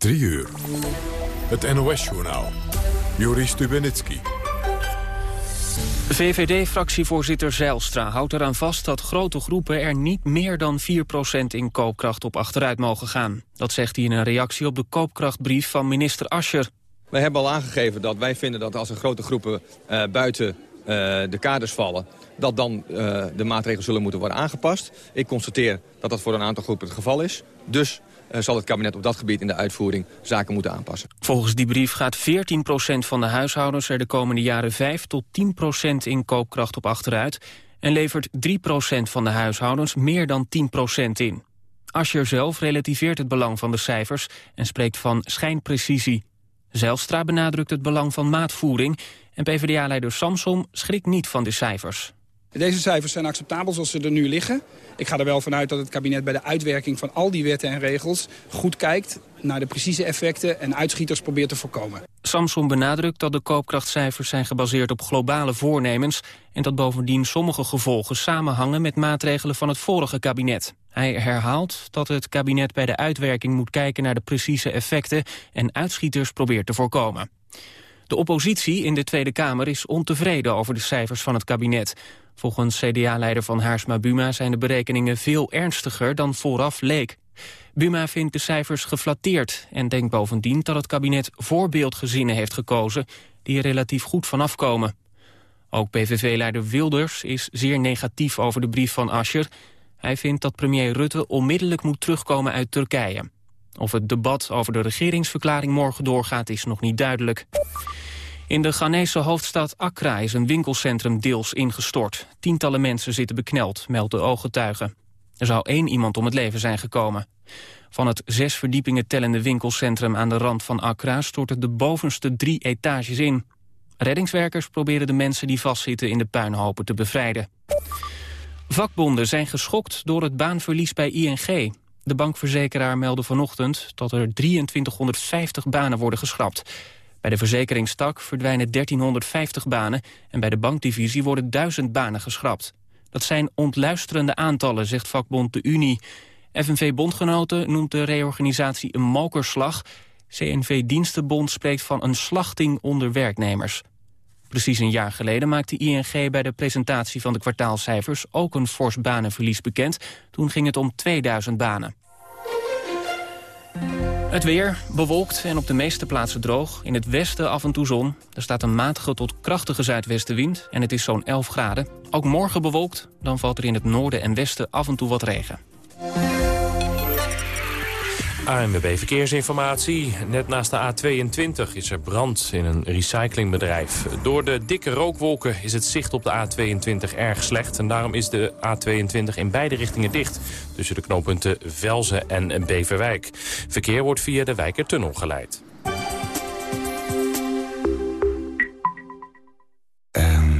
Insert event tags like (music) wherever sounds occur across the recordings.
3 uur. Het NOS-journaal. Juri Stubenitski. VVD-fractievoorzitter Zeilstra houdt eraan vast dat grote groepen er niet meer dan 4% in koopkracht op achteruit mogen gaan. Dat zegt hij in een reactie op de koopkrachtbrief van minister Ascher. Wij hebben al aangegeven dat wij vinden dat als er grote groepen uh, buiten uh, de kaders vallen... dat dan uh, de maatregelen zullen moeten worden aangepast. Ik constateer dat dat voor een aantal groepen het geval is. Dus zal het kabinet op dat gebied in de uitvoering zaken moeten aanpassen. Volgens die brief gaat 14% van de huishoudens er de komende jaren 5 tot 10% in koopkracht op achteruit... en levert 3% van de huishoudens meer dan 10% in. Ascher zelf relativeert het belang van de cijfers en spreekt van schijnprecisie. Zelstra benadrukt het belang van maatvoering... en PvdA-leider Samsom schrikt niet van de cijfers. Deze cijfers zijn acceptabel zoals ze er nu liggen. Ik ga er wel vanuit dat het kabinet bij de uitwerking van al die wetten en regels... goed kijkt naar de precieze effecten en uitschieters probeert te voorkomen. Samson benadrukt dat de koopkrachtcijfers zijn gebaseerd op globale voornemens... en dat bovendien sommige gevolgen samenhangen met maatregelen van het vorige kabinet. Hij herhaalt dat het kabinet bij de uitwerking moet kijken naar de precieze effecten... en uitschieters probeert te voorkomen. De oppositie in de Tweede Kamer is ontevreden over de cijfers van het kabinet. Volgens CDA-leider van Haarsma Buma zijn de berekeningen veel ernstiger dan vooraf leek. Buma vindt de cijfers geflatteerd en denkt bovendien dat het kabinet voorbeeldgezinnen heeft gekozen die er relatief goed vanaf komen. Ook PVV-leider Wilders is zeer negatief over de brief van Ascher. Hij vindt dat premier Rutte onmiddellijk moet terugkomen uit Turkije. Of het debat over de regeringsverklaring morgen doorgaat is nog niet duidelijk. In de Ghanese hoofdstad Accra is een winkelcentrum deels ingestort. Tientallen mensen zitten bekneld, meldt de ooggetuigen. Er zou één iemand om het leven zijn gekomen. Van het zes verdiepingen tellende winkelcentrum aan de rand van Accra... storten de bovenste drie etages in. Reddingswerkers proberen de mensen die vastzitten in de puinhopen te bevrijden. Vakbonden zijn geschokt door het baanverlies bij ING. De bankverzekeraar meldde vanochtend dat er 2350 banen worden geschrapt. Bij de verzekeringstak verdwijnen 1350 banen... en bij de bankdivisie worden 1000 banen geschrapt. Dat zijn ontluisterende aantallen, zegt vakbond de Unie. FNV-bondgenoten noemt de reorganisatie een mokerslag. CNV-dienstenbond spreekt van een slachting onder werknemers. Precies een jaar geleden maakte ING bij de presentatie van de kwartaalcijfers... ook een fors banenverlies bekend. Toen ging het om 2000 banen. Het weer bewolkt en op de meeste plaatsen droog. In het westen af en toe zon. Er staat een matige tot krachtige zuidwestenwind en het is zo'n 11 graden. Ook morgen bewolkt, dan valt er in het noorden en westen af en toe wat regen. ANWB Verkeersinformatie. Net naast de A22 is er brand in een recyclingbedrijf. Door de dikke rookwolken is het zicht op de A22 erg slecht. En daarom is de A22 in beide richtingen dicht. Tussen de knooppunten Velzen en Beverwijk. Verkeer wordt via de Wijkertunnel geleid. Hoe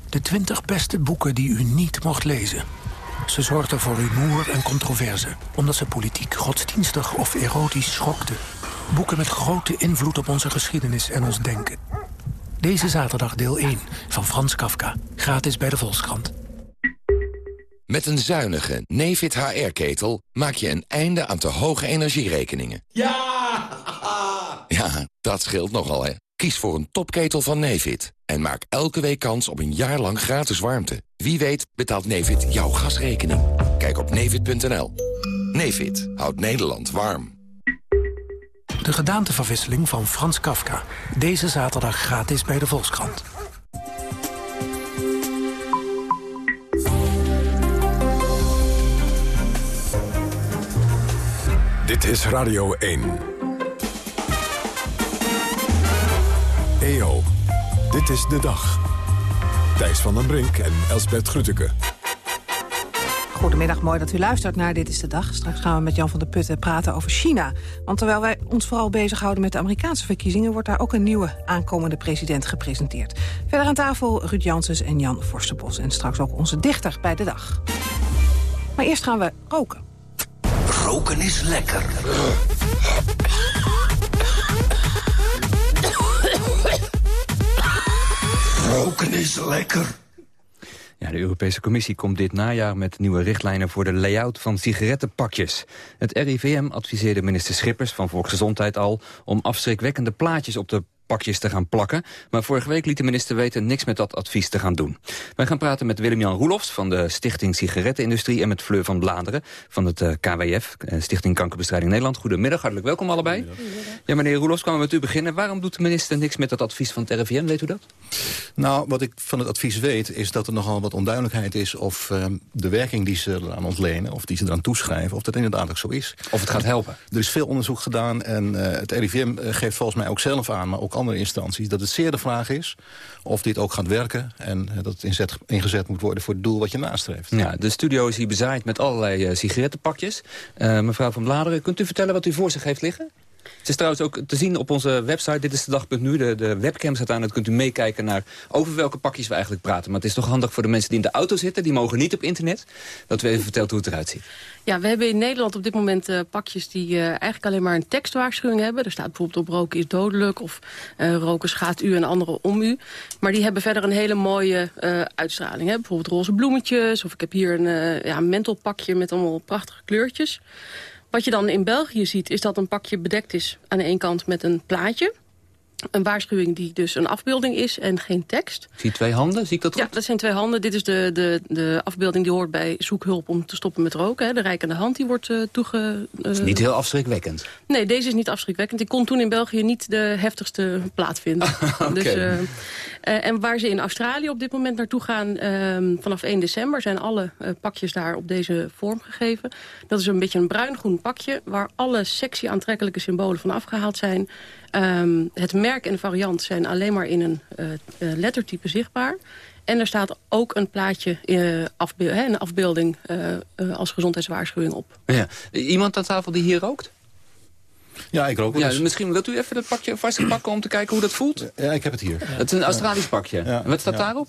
De 20 beste boeken die u niet mocht lezen. Ze zorgden voor rumoer en controverse, omdat ze politiek, godsdienstig of erotisch schokten. Boeken met grote invloed op onze geschiedenis en ons denken. Deze zaterdag deel 1 van Frans Kafka, gratis bij de Volkskrant. Met een zuinige Nefit HR-ketel maak je een einde aan te hoge energierekeningen. Ja! (laughs) Ja, dat scheelt nogal, hè. Kies voor een topketel van Nevid en maak elke week kans op een jaar lang gratis warmte. Wie weet betaalt Nevid jouw gasrekening. Kijk op nevid.nl. Nevid houdt Nederland warm. De gedaanteverwisseling van Frans Kafka. Deze zaterdag gratis bij de Volkskrant. Dit is Radio 1. EO, dit is de dag. Thijs van den Brink en Elsbert Grütke. Goedemiddag, mooi dat u luistert naar Dit is de Dag. Straks gaan we met Jan van der Putten praten over China. Want terwijl wij ons vooral bezighouden met de Amerikaanse verkiezingen... wordt daar ook een nieuwe aankomende president gepresenteerd. Verder aan tafel Ruud Janssens en Jan Forsterbos. En straks ook onze dichter bij de dag. Maar eerst gaan we roken. Roken is lekker. Roken is lekker. Ja, de Europese Commissie komt dit najaar met nieuwe richtlijnen voor de layout van sigarettenpakjes. Het RIVM adviseerde minister Schippers van Volksgezondheid al om afschrikwekkende plaatjes op de pakjes te gaan plakken. Maar vorige week liet de minister weten niks met dat advies te gaan doen. Wij gaan praten met Willem-Jan Roelofs van de Stichting Sigarettenindustrie... en met Fleur van Bladeren van het uh, KWF, uh, Stichting Kankerbestrijding Nederland. Goedemiddag, hartelijk welkom allebei. Ja, meneer Roelofs, kan we met u beginnen. Waarom doet de minister niks met dat advies van het RIVM, weet u dat? Nou, wat ik van het advies weet, is dat er nogal wat onduidelijkheid is... of uh, de werking die ze eraan ontlenen, of die ze eraan toeschrijven... of dat inderdaad ook zo is. Of het gaat helpen. Er is veel onderzoek gedaan en het RIVM geeft volgens mij ook zelf aan... maar ook andere instanties, dat het zeer de vraag is of dit ook gaat werken... en dat het inzet, ingezet moet worden voor het doel wat je nastreeft. Ja, de studio is hier bezaaid met allerlei uh, sigarettenpakjes. Uh, mevrouw van Bladeren, kunt u vertellen wat u voor zich heeft liggen? Het is trouwens ook te zien op onze website, dit is de dag.nu. De, de webcam staat aan, dat kunt u meekijken naar over welke pakjes we eigenlijk praten. Maar het is toch handig voor de mensen die in de auto zitten, die mogen niet op internet, dat we even vertelt hoe het eruit ziet. Ja, we hebben in Nederland op dit moment uh, pakjes die uh, eigenlijk alleen maar een tekstwaarschuwing hebben. Er staat bijvoorbeeld op roken is dodelijk of uh, roken schaadt u en anderen om u. Maar die hebben verder een hele mooie uitstraling. Hè? Bijvoorbeeld roze bloemetjes of ik heb hier een ja, mentelpakje met allemaal prachtige kleurtjes. Wat je dan in België ziet, is dat een pakje bedekt is aan de ene kant met een plaatje. Een waarschuwing die dus een afbeelding is en geen tekst. Zie je twee handen? Zie ik dat goed? Ja, dat zijn twee handen. Dit is de, de, de afbeelding die hoort bij zoekhulp om te stoppen met roken. Hè. De rijkende hand die wordt uh, toege... Uh... Is niet heel afschrikwekkend. Nee, deze is niet afschrikwekkend. Ik kon toen in België niet de heftigste plaat vinden. (laughs) okay. dus, uh, en waar ze in Australië op dit moment naartoe gaan... ehm, vanaf 1 december zijn alle pakjes daar op deze vorm gegeven. Dat is een beetje een bruin-groen pakje... waar alle sexy aantrekkelijke symbolen van afgehaald zijn... Um, het merk en de variant zijn alleen maar in een uh, lettertype zichtbaar. En er staat ook een plaatje, een afbeelding als gezondheidswaarschuwing op. Ja. Iemand aan tafel die hier rookt? Ja, ik rook wel ja, Misschien wilt u even dat pakje vastpakken om te kijken hoe dat voelt? Ja, ik heb het hier. Het is een Australisch pakje. Ja. Wat staat ja. daarop?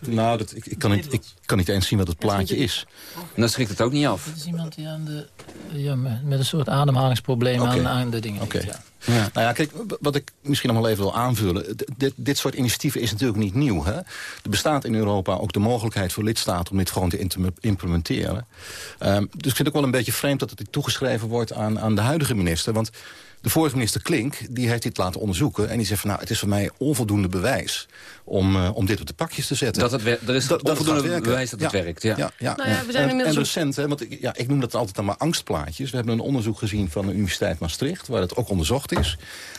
Nou, dat, ik, ik, kan niet, ik kan niet eens zien wat het plaatje is. En dan schrikt het ook niet af. Het is iemand die aan de, ja, met een soort ademhalingsprobleem okay. aan, aan de dingen okay. heeft, ja. Nou ja, kijk, wat ik misschien nog wel even wil aanvullen. Dit, dit soort initiatieven is natuurlijk niet nieuw. Hè? Er bestaat in Europa ook de mogelijkheid voor lidstaten om dit gewoon te implementeren. Um, dus ik vind het ook wel een beetje vreemd dat het toegeschreven wordt aan, aan de huidige minister. Want de vorige minister Klink die heeft dit laten onderzoeken. En die zegt van nou, het is voor mij onvoldoende bewijs om, uh, om dit op de pakjes te zetten. Dat het er is dat, onvoldoende dat het bewijs dat het ja. werkt. Ja. Ja, ja. Nou ja, we zijn en, inmiddels en recent, hè, want ik, ja, ik noem dat altijd dan maar angstplaatjes. We hebben een onderzoek gezien van de Universiteit Maastricht... waar het ook onderzocht is.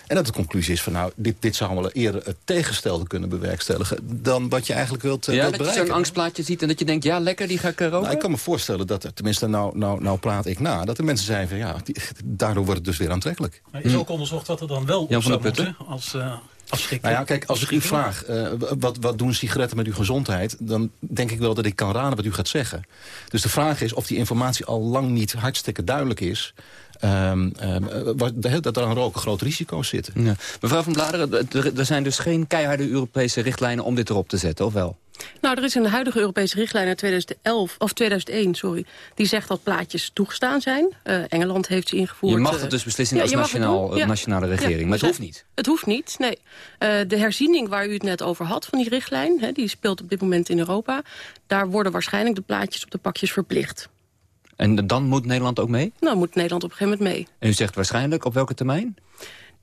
En dat de conclusie is van nou, dit, dit zou wel eerder het tegenstelde kunnen bewerkstelligen... dan wat je eigenlijk wilt, uh, ja, wilt dat bereiken. je zo'n angstplaatje ziet en dat je denkt, ja, lekker, die ga ik roken? Nou, ik kan me voorstellen dat er, tenminste, nou, nou, nou praat ik na... dat de mensen zijn van ja, die, daardoor wordt het dus weer aantrekkelijk. Maar is ook onderzocht wat er dan wel op zou moeten als uh, Nou ja, kijk, als ik u vraag, uh, wat, wat doen sigaretten met uw gezondheid... dan denk ik wel dat ik kan raden wat u gaat zeggen. Dus de vraag is of die informatie al lang niet hartstikke duidelijk is... Um, um, dat er aan roken grote risico's zitten. Ja. Mevrouw van Bladeren, er zijn dus geen keiharde Europese richtlijnen om dit erop te zetten, of wel? Nou, er is een huidige Europese richtlijn uit 2011, of 2001, sorry, die zegt dat plaatjes toegestaan zijn. Uh, Engeland heeft ze ingevoerd. Je mag het dus beslissen ja, als nationaal, ja. nationale regering, ja, maar het hoeft niet. Het hoeft niet, nee. Uh, de herziening waar u het net over had van die richtlijn, hè, die speelt op dit moment in Europa. Daar worden waarschijnlijk de plaatjes op de pakjes verplicht. En dan moet Nederland ook mee? Nou, moet Nederland op een gegeven moment mee. En u zegt waarschijnlijk, op welke termijn?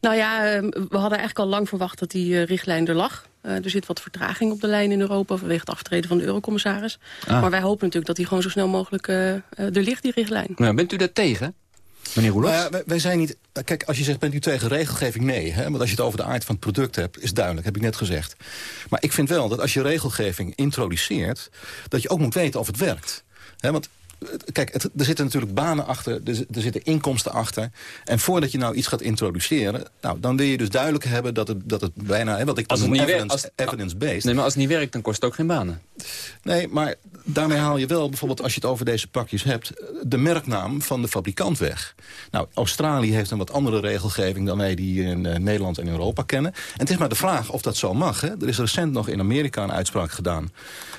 Nou ja, we hadden eigenlijk al lang verwacht dat die richtlijn er lag. Uh, er zit wat vertraging op de lijn in Europa vanwege het aftreden van de eurocommissaris. Ah. Maar wij hopen natuurlijk dat die gewoon zo snel mogelijk uh, er ligt, die richtlijn. Nou, bent u daar tegen? Meneer Roelofs? Nou ja, wij, wij, zijn niet... Kijk, als je zegt, bent u tegen regelgeving? Nee. Hè? Want als je het over de aard van het product hebt, is duidelijk. Heb ik net gezegd. Maar ik vind wel dat als je regelgeving introduceert... dat je ook moet weten of het werkt. Hè? Want kijk, het, er zitten natuurlijk banen achter, er, er, zitten inkomsten achter. En voordat je nou iets gaat introduceren... Nou, dan wil je dus duidelijk hebben dat het, dat het bijna... Hè, wat ik als het niet evidence, evidence-based... Nee, maar als het niet werkt, dan kost het ook geen banen. Nee, maar daarmee haal je wel bijvoorbeeld, als je het over deze pakjes hebt... de merknaam van de fabrikant weg. Nou, Australië heeft een wat andere regelgeving... dan wij die in uh, Nederland en Europa kennen. En het is maar de vraag of dat zo mag. Hè? Er is recent nog in Amerika een uitspraak gedaan...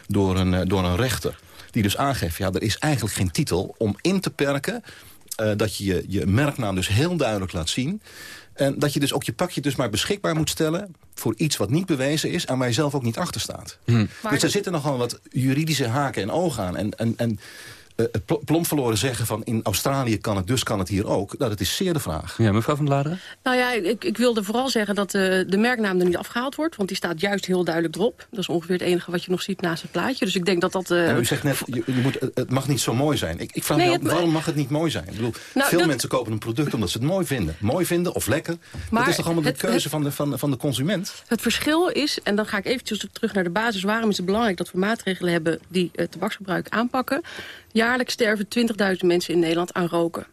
door een, uh, door een rechter die dus aangeeft... ja, er is eigenlijk geen titel om in te perken... Uh, dat je, je je merknaam dus heel duidelijk laat zien... En dat je dus ook je pakje dus maar beschikbaar moet stellen... voor iets wat niet bewezen is en waar je zelf ook niet achter staat. Hmm. Dus er zitten nogal wat juridische haken en ogen aan. En, en, en uh, plomp verloren zeggen van in Australië kan het, dus kan het hier ook. Nou, dat is zeer de vraag. Ja, mevrouw van Bladeren? Nou ja, ik, ik wilde vooral zeggen dat de, de merknaam er niet afgehaald wordt. Want die staat juist heel duidelijk erop. Dat is ongeveer het enige wat je nog ziet naast het plaatje. Dus ik denk dat dat... Uh, u zegt net, je, je moet, het mag niet zo mooi zijn. Ik, ik vraag nee, me af, waarom mag het niet mooi zijn? Ik bedoel, nou, veel dat... mensen kopen een product omdat ze het mooi vinden. Mooi vinden of lekker. Maar dat is toch allemaal het, de keuze het, van, de, van, van de consument? Het verschil is, en dan ga ik eventjes terug naar de basis... waarom is het belangrijk dat we maatregelen hebben die het tabaksgebruik aanpakken... Jaarlijks sterven 20.000 mensen in Nederland aan roken.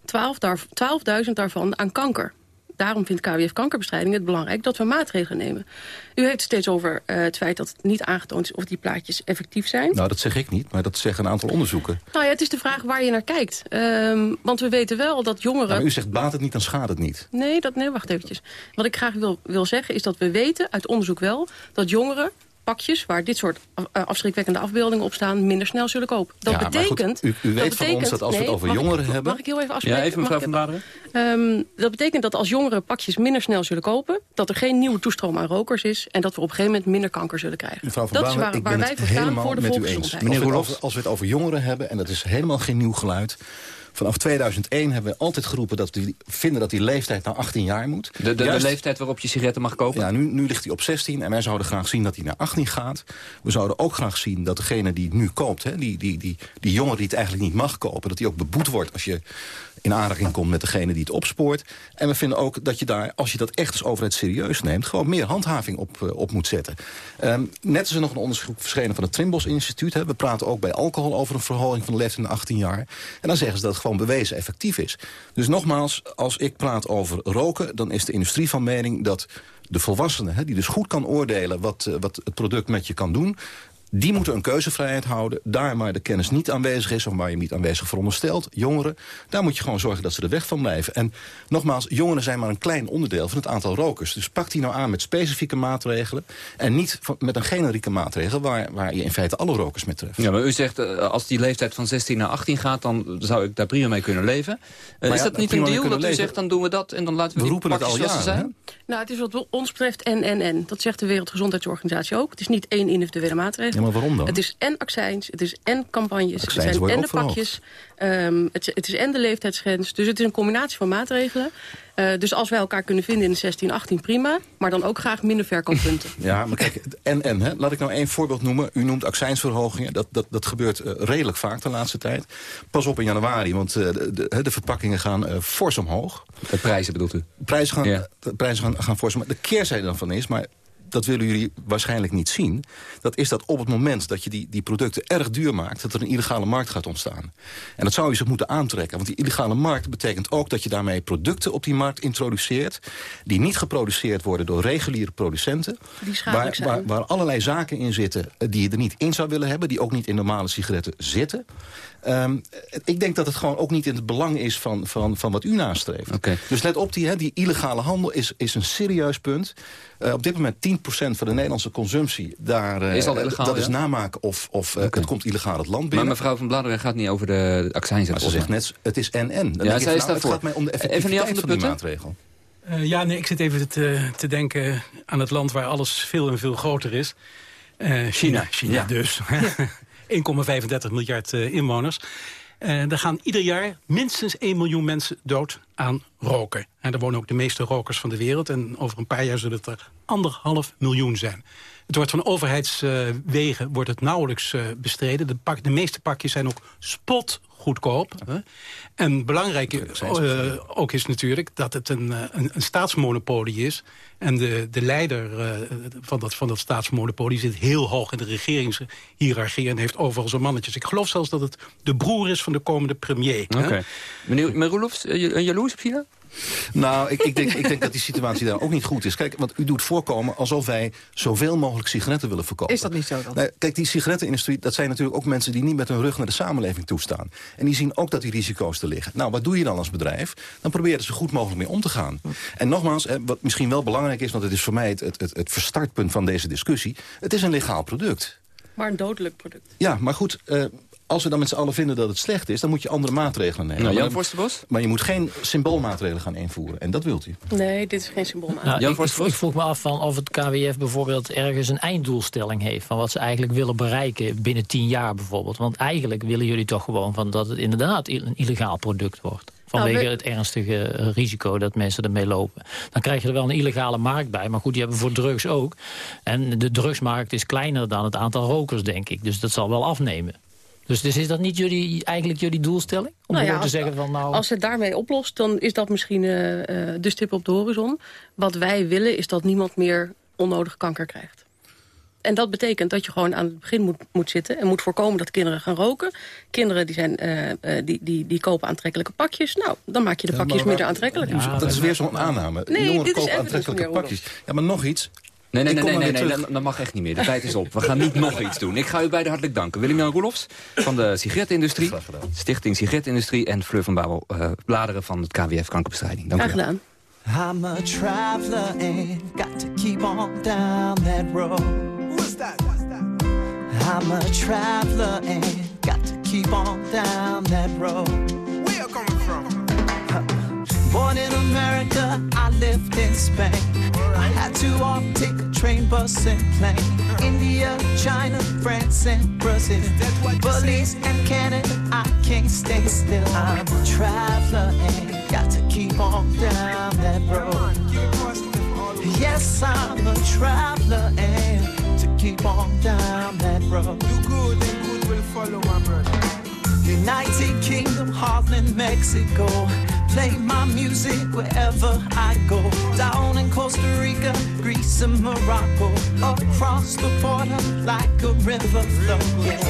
12.000 12 daarvan aan kanker. Daarom vindt KWF Kankerbestrijding het belangrijk dat we maatregelen nemen. U heeft het steeds over uh, het feit dat het niet aangetoond is of die plaatjes effectief zijn. Nou, dat zeg ik niet, maar dat zeggen een aantal onderzoeken. Nou ja, het is de vraag waar je naar kijkt. Um, want we weten wel dat jongeren... Nou, u zegt baat het niet, dan schaadt het niet. Nee, dat, nee wacht eventjes. Wat ik graag wil, wil zeggen is dat we weten uit onderzoek wel... dat jongeren pakjes waar dit soort afschrikwekkende afbeeldingen op staan... minder snel zullen kopen. Dat ja, betekent... Goed, u, u, weet dat van betekent, ons dat als nee, we het over mag jongeren ik, hebben... Mag ik heel even afspreken? Ja, even mevrouw Van Bladeren. Um, dat betekent dat als jongeren pakjes minder snel zullen kopen... dat er geen nieuwe toestroom aan rokers is... en dat we op een gegeven moment minder kanker zullen krijgen. Mevrouw Van dat is waar, ik waar ben wij het voor staan helemaal voor de met u eens. volksgezondheid. Meneer Roelof, als we het over jongeren hebben... en dat is helemaal geen nieuw geluid... Vanaf 2001 hebben we altijd geroepen dat we vinden dat die leeftijd naar 18 jaar moet. De, de, Juist, de leeftijd waarop je sigaretten mag kopen? Ja, nu, nu ligt hij op 16 en wij zouden graag zien dat hij naar 18 gaat. We zouden ook graag zien dat degene die het nu koopt, hè, die, die, die, die jongen die het eigenlijk niet mag kopen... dat die ook beboet wordt als je in aanraking komt met degene die het opspoort. En we vinden ook dat je daar, als je dat echt als overheid serieus neemt... gewoon meer handhaving op, uh, op moet zetten. Um, net is er nog een onderzoek verschenen van het Trimbos Instituut. Hè. We praten ook bij alcohol over een verhoging van de leeftijd naar 18 jaar. En dan zeggen ze dat het bewezen effectief is. Dus nogmaals, als ik praat over roken... dan is de industrie van mening dat de volwassene... Hè, die dus goed kan oordelen wat, uh, wat het product met je kan doen... Die moeten een keuzevrijheid houden. Daar waar de kennis niet aanwezig is of waar je niet aanwezig veronderstelt. Jongeren, daar moet je gewoon zorgen dat ze er weg van blijven. En nogmaals, jongeren zijn maar een klein onderdeel van het aantal rokers. Dus pak die nou aan met specifieke maatregelen. En niet met een generieke maatregel waar, waar je in feite alle rokers mee treft. Ja, maar u zegt uh, als die leeftijd van 16 naar 18 gaat... dan zou ik daar prima mee kunnen leven. Uh, is ja, dat niet een deal dat u leven. zegt dan doen we dat en dan laten we, we roepen het al jaren, zijn? Nou, het is wat ons betreft en, en, en. Dat zegt de Wereldgezondheidsorganisatie ook. Het is niet één individuele maatregel. Ja, maar waarom dan? Het is en accijns, het is en campagnes, het zijn en de pakjes. Um, het, het, is en de leeftijdsgrens. Dus het is een combinatie van maatregelen. Uh, dus als wij elkaar kunnen vinden in de 16, 18, prima. Maar dan ook graag minder verkooppunten. (laughs) Ja, maar kijk, en, en, hè, laat ik nou één voorbeeld noemen. U noemt accijnsverhogingen. Dat, dat, dat gebeurt uh, redelijk vaak de laatste tijd. Pas op in januari, want uh, de, de, de, verpakkingen gaan fors omhoog. De prijzen bedoelt u? Prijzen gaan, ja. de prijzen gaan, gaan fors omhoog. De keerzijde daarvan is, maar dat willen jullie waarschijnlijk niet zien... dat is dat op het moment dat je die, die producten erg duur maakt... dat er een illegale markt gaat ontstaan. En dat zou je zich moeten aantrekken. Want die illegale markt betekent ook dat je daarmee producten op die markt introduceert... die niet geproduceerd worden door reguliere producenten. Die waar. Waar, waar allerlei zaken in zitten die je er niet in zou willen hebben... die ook niet in normale sigaretten zitten... Um, ik denk dat het gewoon ook niet in het belang is van, van, van wat u nastreeft. Okay. Dus let op, die, hè, die illegale handel is, is een serieus punt. Uh, op dit moment 10% van de Nederlandse consumptie... Daar, uh, is al illegaal, dat ja? is namaak of, of uh, okay. het komt illegaal het land binnen. Maar mevrouw Van Bladeren gaat niet over de accijns. Maar ze zegt net, het is en-en. Ja, zij is nou, daarvoor. Het gaat mij om de effectiviteit van, van die maatregel. Uh, ja, nee, ik zit even te, te denken aan het land waar alles veel en veel groter is. Uh, China. China, China ja. dus. (laughs) 1,35 miljard uh, inwoners. Uh, er gaan ieder jaar minstens 1 miljoen mensen dood aan roken. En er wonen ook de meeste rokers van de wereld. En over een paar jaar zullen het er anderhalf miljoen zijn. Het wordt van overheidswegen uh, wordt het nauwelijks bestreden. De, pak, de meeste pakjes zijn ook spot goedkoop. Hè? En belangrijk uh, ook is natuurlijk dat het een, een, een, staatsmonopolie is. En de, de leider uh, van, dat, van dat staatsmonopolie zit heel hoog in de regeringshierarchie... en heeft overal zijn mannetjes. Ik geloof zelfs dat het de broer is van de komende premier. Oké. Okay. Meneer jaloers op China? Nou, ik, ik, denk, ik denk dat die situatie daar ook niet goed is. Kijk, want u doet voorkomen alsof wij zoveel mogelijk sigaretten willen verkopen. Is dat niet zo dan? Nee, kijk, die sigarettenindustrie, dat zijn natuurlijk ook mensen... die niet met hun rug naar de samenleving toestaan. En die zien ook dat die risico's er liggen. Nou, wat doe je dan als bedrijf? Dan probeer je er zo goed mogelijk mee om te gaan. En nogmaals, wat misschien wel belangrijk is... want het is voor mij het, het, het, het verstartpunt van deze discussie... het is een legaal product. Maar een dodelijk product. Ja, maar goed, uh, als we dan met z'n allen vinden dat het slecht is... dan moet je andere maatregelen nemen. Nou, Jan Forsterbos? Maar je moet geen symboolmaatregelen gaan invoeren. En dat wilt u. Nee, dit is geen symboolmaatregel. Nou, ik, ik, vroeg me af van of het KWF bijvoorbeeld ergens een einddoelstelling heeft... van wat ze eigenlijk willen bereiken binnen tien jaar bijvoorbeeld. Want eigenlijk willen jullie toch gewoon van dat het inderdaad een illegaal product wordt. Vanwege nou, het ernstige risico dat mensen ermee lopen. Dan krijg je er wel een illegale markt bij. Maar goed, die hebben we voor drugs ook. En de drugsmarkt is kleiner dan het aantal rokers, denk ik. Dus dat zal wel afnemen. Dus, dus, is dat niet jullie, eigenlijk jullie doelstelling? Om nou ja, te zeggen van nou... Als het daarmee oplost, dan is dat misschien uh, de stip op de horizon. Wat wij willen is dat niemand meer onnodig kanker krijgt. En dat betekent dat je gewoon aan het begin moet, moet zitten... en moet voorkomen dat kinderen gaan roken. Kinderen die, zijn, uh, die, die, die kopen aantrekkelijke pakjes. Nou, dan maak je de pakjes minder aantrekkelijk. Ja, dat is weer zo'n aanname. Nee, Jongeren kopen aantrekkelijke pakjes. Ja, maar nog iets. Nee, nee, nee, nee, nee, nee, dat mag echt niet meer. De tijd is op. We gaan niet (laughs) nog iets doen. Ik ga u beiden hartelijk danken. Willem-Jan Roelofs van de sigarettenindustrie, Stichting Sigarettenindustrie... en Fleur van Babel, uh, bladeren van het KWF Kankerbestrijding. Dank u wel. I'm a traveler and got to keep on down that road. Who's that? Who's that? I'm a traveler and got to keep on down that road. Where you coming from? Born in America, I lived in Spain. I had to walk, take a train, bus, and plane. India, China, France, and Brazil. Belize and Canada, I can't stay still. I'm a traveler and got to keep on down that road. Yes, I'm a traveler and to keep on down that road. Do good and good will follow my brother. United Kingdom, Holland, Mexico play my music wherever I go. Down in Costa Rica, Greece, and Morocco. Across the border like a river flow. Yeah,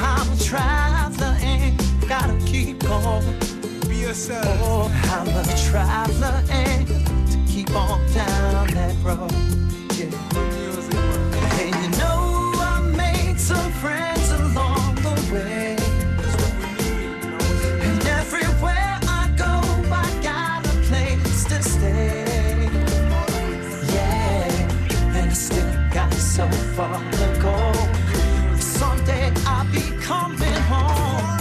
I'm a traveler and gotta keep going. Be yourself. Oh, I'm a traveler and to keep on down that road. Someday I'll be coming home.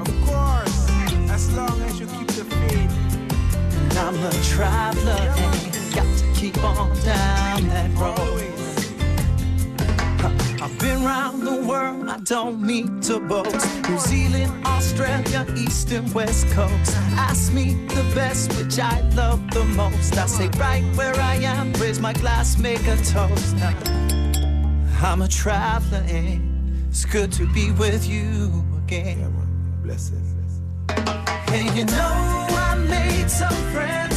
Of course, as long as you keep the faith. And I'm a traveler and got to keep on down that road. I've been around the world, I don't need to boast. New Zealand, Australia, East and West Coast. Ask me the best, which I love the most. I say right where I am, raise my glass, make a toast. I'm a traveler, and it's good to be with you again. Yeah. Bless it. And you know I made some friends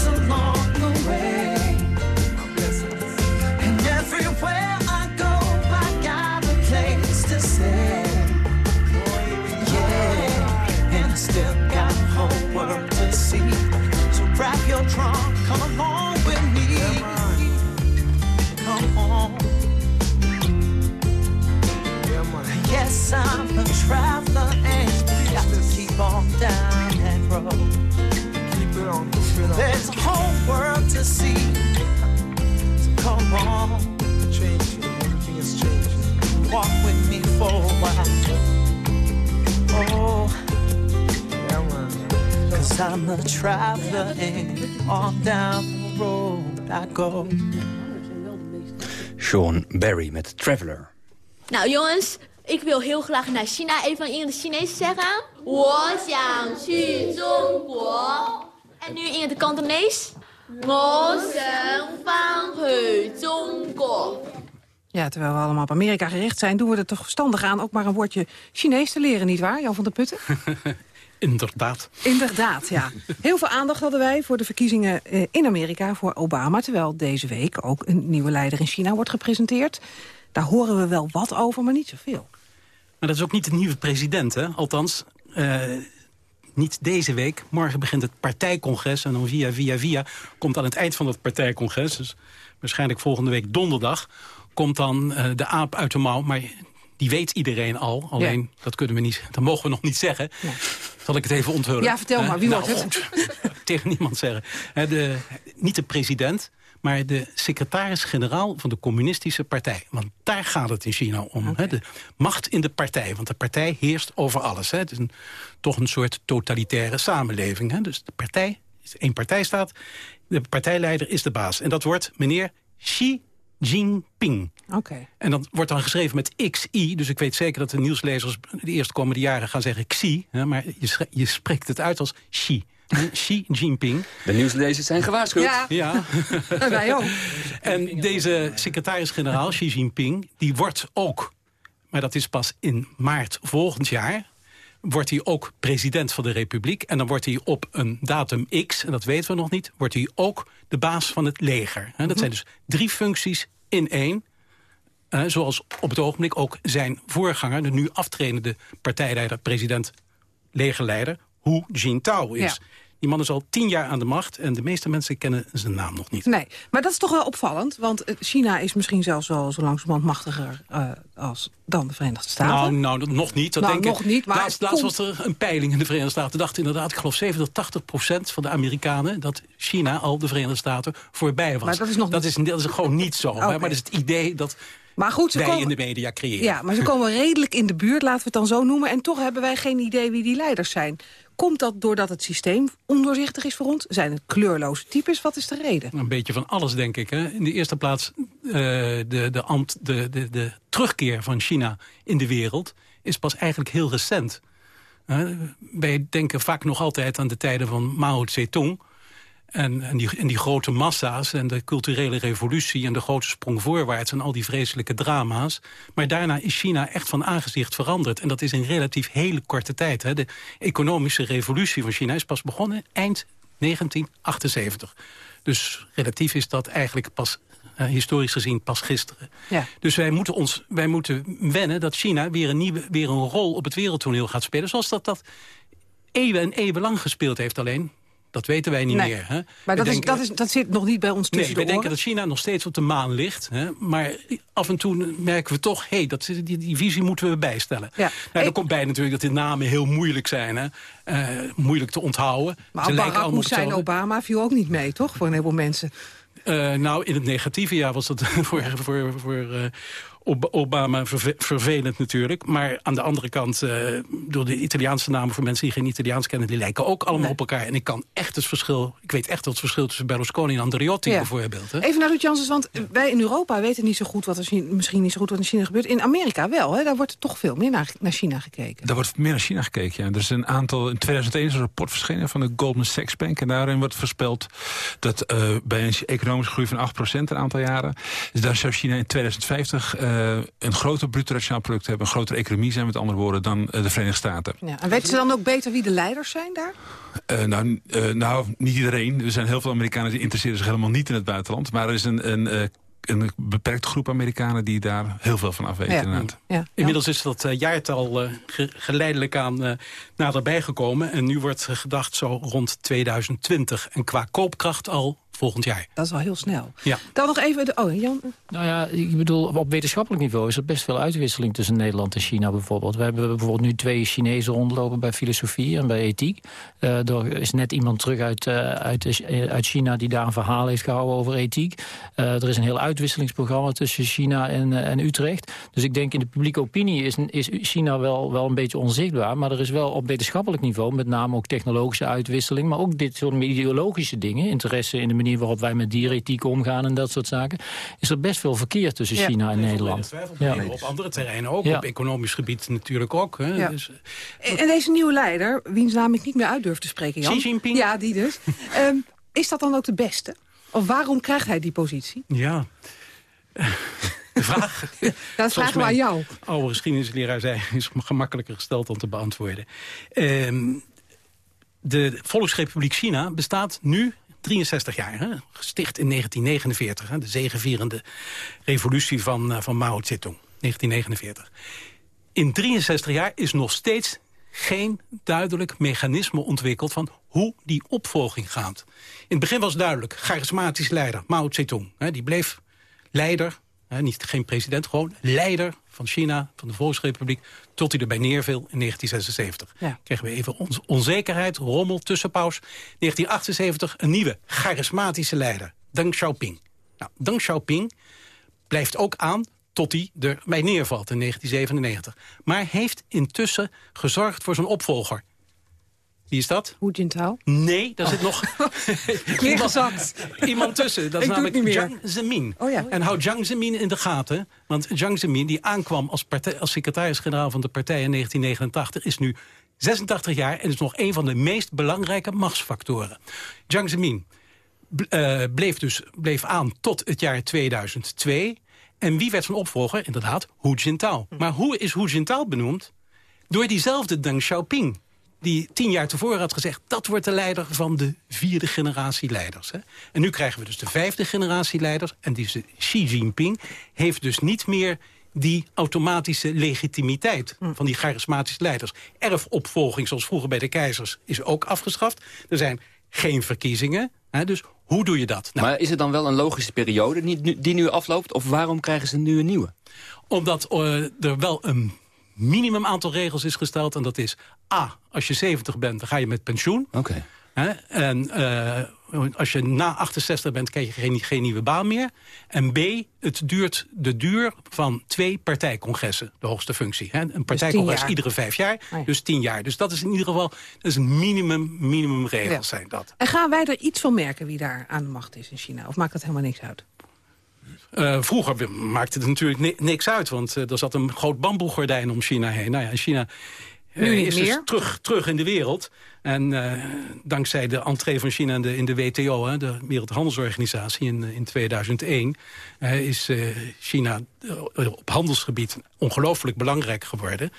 Yes, I'm a traveler and got to keep on down that road. There's a whole world to see. So come on. Changing, everything is changing. Walk with me for a while. Oh. Cause I'm a traveler and on down the road I go. Sean Barry met Traveler. Nou jongens, Ik wil heel graag naar China. Even in het Chinees zeggen. En nu in het Kantonees. Ja, terwijl we allemaal op Amerika gericht zijn... doen we er toch verstandig aan ook maar een woordje Chinees te leren, nietwaar, Jan van der Putten? (laughs) Inderdaad. Inderdaad, ja. Heel veel aandacht hadden wij voor de verkiezingen eh, in Amerika voor Obama... terwijl deze week ook een nieuwe leider in China wordt gepresenteerd. Daar horen we wel wat over, maar niet zoveel. Maar dat is ook niet de nieuwe president, hè? Althans, uh, niet deze week. Morgen begint het partijcongres en dan via, via, via... komt aan het eind van dat partijcongres... dus waarschijnlijk volgende week donderdag... komt dan uh, de aap uit de mouw. Maar die weet iedereen al. Alleen, ja. dat, kunnen we niet, dat mogen we nog niet zeggen. Ja. Zal ik het even onthullen? Ja, vertel maar. Wie nou, wordt het? (laughs) tegen niemand zeggen. De, niet de president, maar de secretaris-generaal van de communistische partij. Want daar gaat het in China om. Okay. Hè? De macht in de partij. Want de partij heerst over alles. Hè? Het is een, toch een soort totalitaire samenleving. Hè? Dus de partij, één partijstaat. De partijleider is de baas. En dat wordt meneer Xi Jinping. Okay. En dat wordt dan geschreven met XI. Dus ik weet zeker dat de nieuwslezers de eerste komende jaren gaan zeggen Xi. Hè, maar je, je spreekt het uit als Xi. Xi Jinping. De nieuwslezers zijn gewaarschuwd. Ja, ja. (laughs) wij ook. En deze secretaris-generaal, Xi Jinping, die wordt ook... maar dat is pas in maart volgend jaar wordt hij ook president van de Republiek. En dan wordt hij op een datum X, en dat weten we nog niet... wordt hij ook de baas van het leger. Dat zijn dus drie functies in één. Uh, zoals op het ogenblik ook zijn voorganger... de nu aftredende partijleider, president, legerleider... Hu Jintao is. Ja. Die man is al tien jaar aan de macht en de meeste mensen kennen zijn naam nog niet. Nee, maar dat is toch wel opvallend, want China is misschien zelfs wel zo langzamerhand machtiger uh, als dan de Verenigde Staten. Nou, nou nog niet. Dat nou, denk nog ik. niet, maar laatst, laatst was er een peiling in de Verenigde Staten. dacht inderdaad, ik geloof 70, 80 procent van de Amerikanen... dat China al de Verenigde Staten voorbij was. Maar dat is, nog dat is, dat is gewoon niet zo. okay. Maar dat is het idee dat maar goed, ze wij komen, in de media creëren. Ja, maar ze komen redelijk in de buurt, laten we het dan zo noemen. En toch hebben wij geen idee wie die leiders zijn. Komt dat doordat het systeem ondoorzichtig is voor ons? Zijn het kleurloze types? Wat is de reden? Een beetje van alles, denk ik. Hè. In de eerste plaats, uh, de, de, de, de terugkeer van China in de wereld... is pas eigenlijk heel recent. Uh, wij denken vaak nog altijd aan de tijden van Mao Zedong... En, en, die, en die grote massa's en de culturele revolutie... en de grote sprong voorwaarts en al die vreselijke drama's. Maar daarna is China echt van aangezicht veranderd. En dat is in relatief hele korte tijd. Hè. De economische revolutie van China is pas begonnen eind 1978. Dus relatief is dat eigenlijk pas uh, historisch gezien pas gisteren. Ja. Dus wij moeten, ons, wij moeten wennen dat China weer een, nieuwe, weer een rol op het wereldtoneel gaat spelen. Zoals dat dat eeuwen en eeuwen lang gespeeld heeft alleen. Dat weten wij niet nee. meer. Hè? Maar dat, denken, is, dat, is, dat zit nog niet bij ons tussen Nee, wij de denken dat China nog steeds op de maan ligt. Hè? Maar af en toe merken we toch... hé, hey, dat, die, die visie moeten we bijstellen. Ja. Nou, er komt bij natuurlijk dat de namen heel moeilijk zijn. Hè? Uh, moeilijk te onthouden. Maar Ze Barack Hussein Obama viel ook niet mee, toch? Voor een heleboel mensen. Uh, nou, in het negatieve jaar was dat (laughs) voor, voor, voor uh, Obama verve vervelend natuurlijk. Maar aan de andere kant, uh, door de Italiaanse namen... voor mensen die geen Italiaans kennen, die lijken ook allemaal nee. op elkaar. En ik kan echt het verschil... Ik weet echt wat het verschil tussen Berlusconi en Andreotti ja. bijvoorbeeld. Hè? Even naar Ruud Janssens, want ja. wij in Europa weten niet zo goed... wat er misschien niet zo goed wat in China gebeurt. In Amerika wel, hè? daar wordt toch veel meer naar, naar China gekeken. Daar wordt meer naar China gekeken, ja. Er is een aantal... In 2001 is een rapport verschenen van de Goldman Sachs Bank... en daarin wordt voorspeld dat uh, bij een economische groei van 8% een aantal jaren... Dus daar zou China in 2050 uh, een groter bruto nationaal product hebben... een grotere economie zijn, met andere woorden, dan uh, de Verenigde Staten. Ja. En weten ze dan ook beter wie de leiders zijn daar? Uh, nou, nou, niet iedereen. Er zijn heel veel Amerikanen die interesseren zich helemaal niet in het buitenland. Maar er is een... een een beperkte groep Amerikanen die daar heel veel van af weten. Ja. Inderdaad. Ja. Inmiddels is dat uh, jaartal uh, ge geleidelijk aan uh, naderbij gekomen. En nu wordt gedacht zo rond 2020. En qua koopkracht al volgend jaar. Dat is wel heel snel. Ja. Dan nog even... De, oh, Jan? Nou ja, ik bedoel, op wetenschappelijk niveau is er best veel uitwisseling tussen Nederland en China bijvoorbeeld. We hebben bijvoorbeeld nu twee Chinezen rondlopen bij filosofie en bij ethiek. Uh, er is net iemand terug uit, uh, uit, uit China die daar een verhaal heeft gehouden over ethiek. Uh, er is een heel uitwisselingsprogramma tussen China en, en Utrecht. Dus ik denk in de publieke opinie is, is China wel, wel een beetje onzichtbaar. Maar er is wel op wetenschappelijk niveau, met name ook technologische uitwisseling... maar ook dit soort ideologische dingen, interesse in de manier waarop wij met dierethiek omgaan en dat soort zaken, is er best veel verkeer tussen ja. China en Nederland. Ja. Op andere terreinen ook, ja. op economisch gebied natuurlijk ook. Hè. Ja. Dus, en, en, deze nieuwe leider, wiens naam ik niet meer uit durf te spreken, Jan. Xi Jinping? Ja, die dus. um, (laughs) is dat dan ook de beste? Of waarom krijgt hij die positie? Ja... (laughs) De vraag, dat vragen we aan jou. oude geschiedenisleraar zei, is gemakkelijker gesteld dan te beantwoorden. Ehm, de Volksrepubliek China bestaat nu 63 jaar, hè? gesticht in 1949. Hè? De zegevierende revolutie van, uh, van Mao Zedong, 1949. In 63 jaar is nog steeds geen duidelijk mechanisme ontwikkeld... van hoe die opvolging gaat. In het begin was duidelijk, charismatisch leider, Mao Zedong. Hè, die bleef leider, niet geen president, gewoon leider van China, van de Volksrepubliek... tot hij erbij neerviel in 1976. Ja. Kregen we even onzekerheid, rommel, tussenpaus. 1978 een nieuwe, charismatische leider, Deng Xiaoping. Nou, Deng Xiaoping blijft ook aan tot hij erbij neervalt in 1997. Maar heeft intussen gezorgd voor zijn opvolger. Wie is dat? Hu Jintao? Nee, daar zit nog (laughs) (laughs) iemand, iemand tussen. Dat is namelijk Jiang Zemin. Oh ja. En hou Jiang Zemin in de gaten. Want Jiang Zemin, die aankwam als, als secretaris-generaal van de partij in 1989... is nu 86 jaar en is nog een van de meest belangrijke machtsfactoren. Jiang Zemin uh, bleef dus bleef aan tot het jaar 2002... En wie werd zijn opvolger? Inderdaad, Hu Jintao. Maar hoe is Hu Jintao benoemd? Door diezelfde Deng Xiaoping die tien jaar tevoren had gezegd... dat wordt de leider van de vierde generatie leiders. Hè? En nu krijgen we dus de vijfde generatie leiders. En die Xi Jinping heeft dus niet meer die automatische legitimiteit hm. van die charismatische leiders. Erfopvolging, zoals vroeger bij de keizers, is ook afgeschaft. Er zijn geen verkiezingen. Hè, dus hoe doe je dat? Nou, maar is het dan wel een logische periode die, die nu afloopt? Of waarom krijgen ze nu een nieuwe? Omdat uh, er wel een minimum aantal regels is gesteld. En dat is A, als je 70 bent, dan ga je met pensioen. Oké. En uh, als je na 68 bent, krijg je geen, geen, nieuwe baan meer. En B, het duurt de duur van twee partijcongressen, de hoogste functie. Hè? Een dus partijcongres iedere vijf jaar, oh dus tien jaar. Dus dat is in ieder geval dat is een minimum, minimum regels zijn dat. En gaan wij er iets van merken wie daar aan de macht is in China? Of maakt dat helemaal niks uit? Uh, vroeger maakte het natuurlijk niks uit, want uh, er zat een groot bamboegordijn om China heen. Nou ja, China nu is dus terug, terug in de wereld. En dankzij de entree van China in de, in de WTO, hè, de Wereldhandelsorganisatie, in, in 2001... Uh, is China op handelsgebied ongelooflijk belangrijk geworden.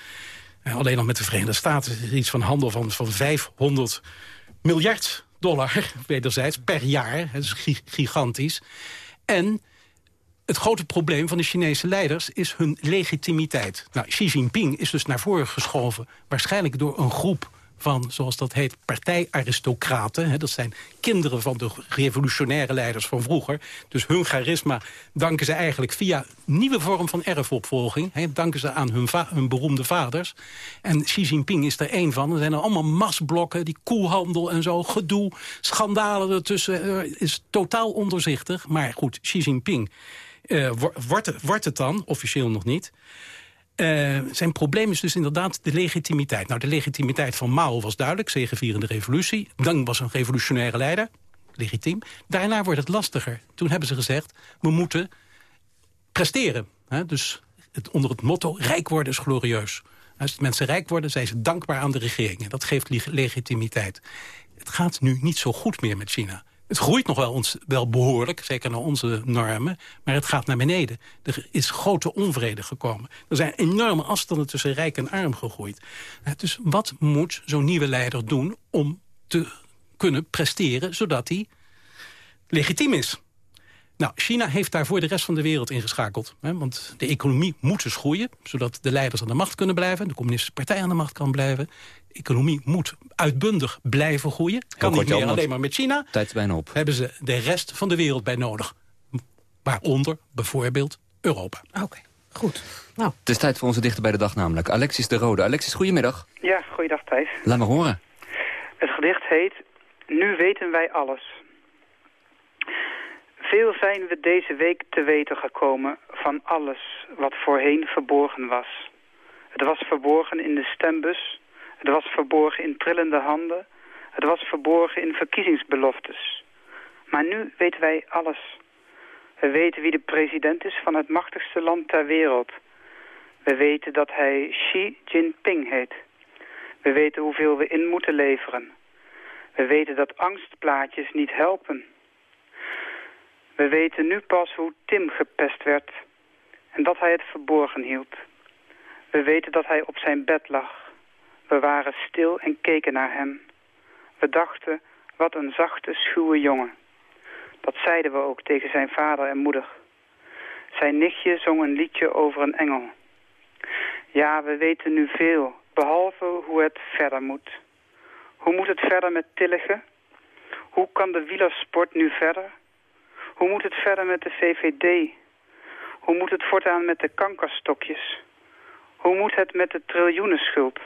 alleen al met de Verenigde Staten is iets van handel van, van 500 miljard dollar (laughs) wederzijds per jaar. Dat is gigantisch. En het grote probleem van de Chinese leiders is hun legitimiteit. Nou, Xi Jinping is dus naar voren geschoven... waarschijnlijk door een groep van, zoals dat heet, partijaristocraten. Dat zijn kinderen van de revolutionaire leiders van vroeger. Dus hun charisma danken ze eigenlijk via nieuwe vorm van erfopvolging. Danken ze aan hun, beroemde vaders. En Xi Jinping is er één van. Er zijn er allemaal masblokken, die koelhandel en zo, gedoe, schandalen ertussen. is totaal ondoorzichtig. Maar goed, Xi Jinping uh, wordt, het dan, officieel nog niet... Uh, zijn probleem is dus inderdaad de legitimiteit. Nou, de legitimiteit van Mao was duidelijk, zegevierende revolutie. Deng was een revolutionaire leider, legitiem. Daarna wordt het lastiger. Toen hebben ze gezegd, we moeten presteren. Dus onder het motto, rijk worden is glorieus. Als mensen rijk worden, zijn ze dankbaar aan de regering. En dat geeft legitimiteit. Het gaat nu niet zo goed meer met China. Het groeit nog wel, ons, wel behoorlijk, zeker naar onze normen. Maar het gaat naar beneden. Er is grote onvrede gekomen. Er zijn enorme afstanden tussen rijk en arm gegroeid. Dus wat moet zo'n nieuwe leider doen om te kunnen presteren... zodat hij legitiem is? Nou, China heeft daar voor de rest van de wereld ingeschakeld. Hè, want de economie moet dus groeien, zodat de leiders aan de macht kunnen blijven. De communistische partij aan de macht kan blijven. Economie moet uitbundig blijven groeien. Kan niet meer alleen maar met China. Tijd bijna op. Hebben ze de rest van de wereld bij nodig. Waaronder bijvoorbeeld Europa. Oké, goed. Nou. Het is tijd voor onze dichter bij de dag namelijk. Alexis de Rode. Alexis, goedemiddag. Ja, goeiedag Thijs. Laat me horen. Het gedicht heet Nu weten wij alles. Veel zijn we deze week te weten gekomen van alles wat voorheen verborgen was. Het was verborgen in de stembus, het was verborgen in trillende handen, het was verborgen in verkiezingsbeloftes. Maar nu weten wij alles. We weten wie de president is van het machtigste land ter wereld. We weten dat hij Xi Jinping heet. We weten hoeveel we in moeten leveren. We weten dat angstplaatjes niet helpen. We weten nu pas hoe Tim gepest werd. En dat hij het verborgen hield. We weten dat hij op zijn bed lag. We waren stil en keken naar hem. We dachten, wat een zachte, schuwe jongen. Dat zeiden we ook tegen zijn vader en moeder. Zijn nichtje zong een liedje over een engel. Ja, we weten nu veel, behalve hoe het verder moet. Hoe moet het verder met Tilligen? Hoe kan de wielersport nu verder? Hoe moet het verder met de VVD? Hoe moet het voortaan met de kankerstokjes? Hoe moet het met de triljoenenschuld?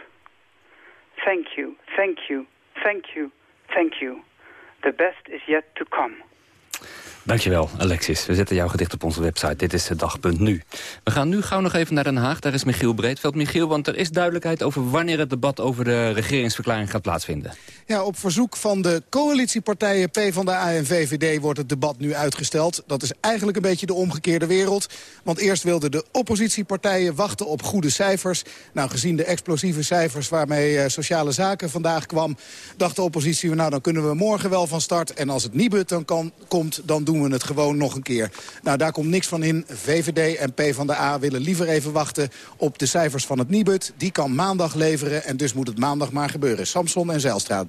Thank you, thank you, thank you, thank you. The best is yet to come. Dankjewel, Alexis. We zetten jouw gedicht op onze website. Dit is de dag.nu. We gaan nu gauw nog even naar Den Haag. Daar is Michiel Breedveld. Michiel, want er is duidelijkheid over wanneer het debat over de regeringsverklaring gaat plaatsvinden. Ja, op verzoek van de coalitiepartijen PvdA en VVD wordt het debat nu uitgesteld. Dat is eigenlijk een beetje de omgekeerde wereld. Want eerst wilden de oppositiepartijen wachten op goede cijfers. Nou, gezien de explosieve cijfers waarmee uh, Sociale Zaken vandaag kwam... dacht de oppositie, nou dan kunnen we morgen wel van start. En als het Nibud dan kan, komt, dan doen we het gewoon nog een keer. Nou, daar komt niks van in. VVD en PvdA willen liever even wachten op de cijfers van het Nibud. Die kan maandag leveren en dus moet het maandag maar gebeuren. Samson en Zijlstra.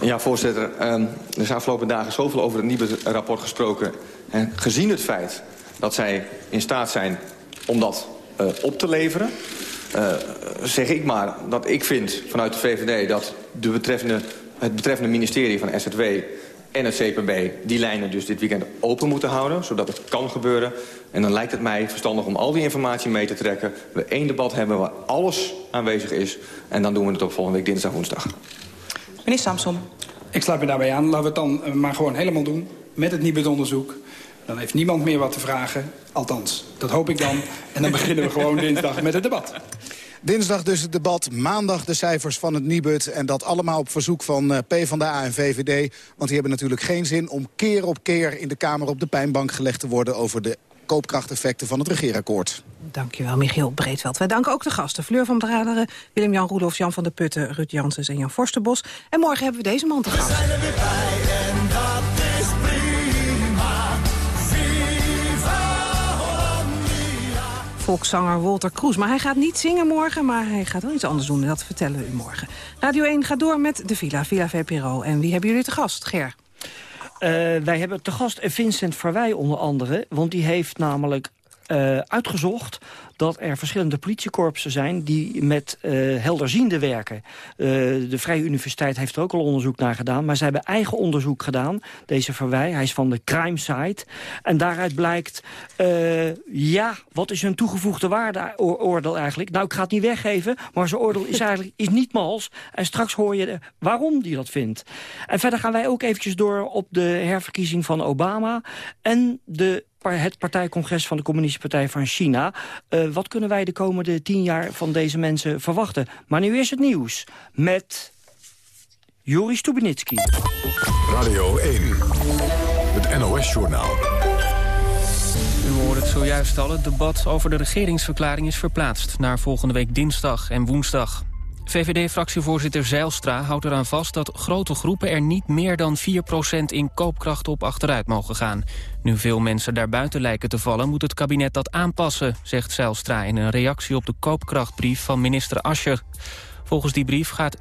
Ja, voorzitter. Um, er is afgelopen dagen zoveel over het Nibud-rapport gesproken. En gezien het feit dat zij in staat zijn om dat uh, op te leveren... Uh, zeg ik maar dat ik vind vanuit de VVD dat de betreffende, het betreffende ministerie van SZW en het CPB die lijnen dus dit weekend open moeten houden... zodat het kan gebeuren. En dan lijkt het mij verstandig om al die informatie mee te trekken. We één debat hebben waar alles aanwezig is. En dan doen we het op volgende week dinsdag, woensdag. Meneer Samson. Ik sluit me daarbij aan. Laten we het dan uh, maar gewoon helemaal doen. Met het Nibud-onderzoek. Dan heeft niemand meer wat te vragen. Althans, dat hoop ik dan. En dan beginnen we gewoon (laughs) dinsdag met het debat. Dinsdag dus het debat, maandag de cijfers van het Nibud... en dat allemaal op verzoek van uh, PvdA en VVD. Want die hebben natuurlijk geen zin om keer op keer... in de Kamer op de pijnbank gelegd te worden... over de koopkrachteffecten van het regeerakkoord. Dankjewel, Michiel Breedveld. Wij danken ook de gasten. Fleur van Braderen, Willem-Jan Roelofs, Jan van der Putten... Ruud Janssens en Jan Forsterbos. En morgen hebben we deze man te gast. Volkszanger Walter Kroes. Maar hij gaat niet zingen morgen, maar hij gaat wel iets anders doen. Dat vertellen we u morgen. Radio 1 gaat door met de Villa, Villa VPRO. En wie hebben jullie te gast, Ger? Uh, wij hebben te gast Vincent Verwij onder andere. Want die heeft namelijk uh, uitgezocht dat er verschillende politiekorpsen zijn die met uh, helderziende werken. Uh, de Vrije Universiteit heeft er ook al onderzoek naar gedaan. Maar zij hebben eigen onderzoek gedaan, deze Verwij. Hij is van de Crime Site. En daaruit blijkt, uh, ja, wat is hun toegevoegde waardeoordeel eigenlijk? Nou, ik ga het niet weggeven, maar zijn oordeel is eigenlijk is niet mals. En straks hoor je waarom die dat vindt. En verder gaan wij ook eventjes door op de herverkiezing van Obama... en de het partijcongres van de Communistische Partij van China. Uh, wat kunnen wij de komende tien jaar van deze mensen verwachten? Maar nu is het nieuws met Joris Stubenitski. Radio 1, het NOS-journaal. U hoort het zojuist al. Het debat over de regeringsverklaring is verplaatst... naar volgende week dinsdag en woensdag. VVD-fractievoorzitter Zeilstra houdt eraan vast dat grote groepen er niet meer dan 4% in koopkracht op achteruit mogen gaan. Nu veel mensen daarbuiten lijken te vallen, moet het kabinet dat aanpassen, zegt Zeilstra in een reactie op de koopkrachtbrief van minister Ascher. Volgens die brief gaat 14%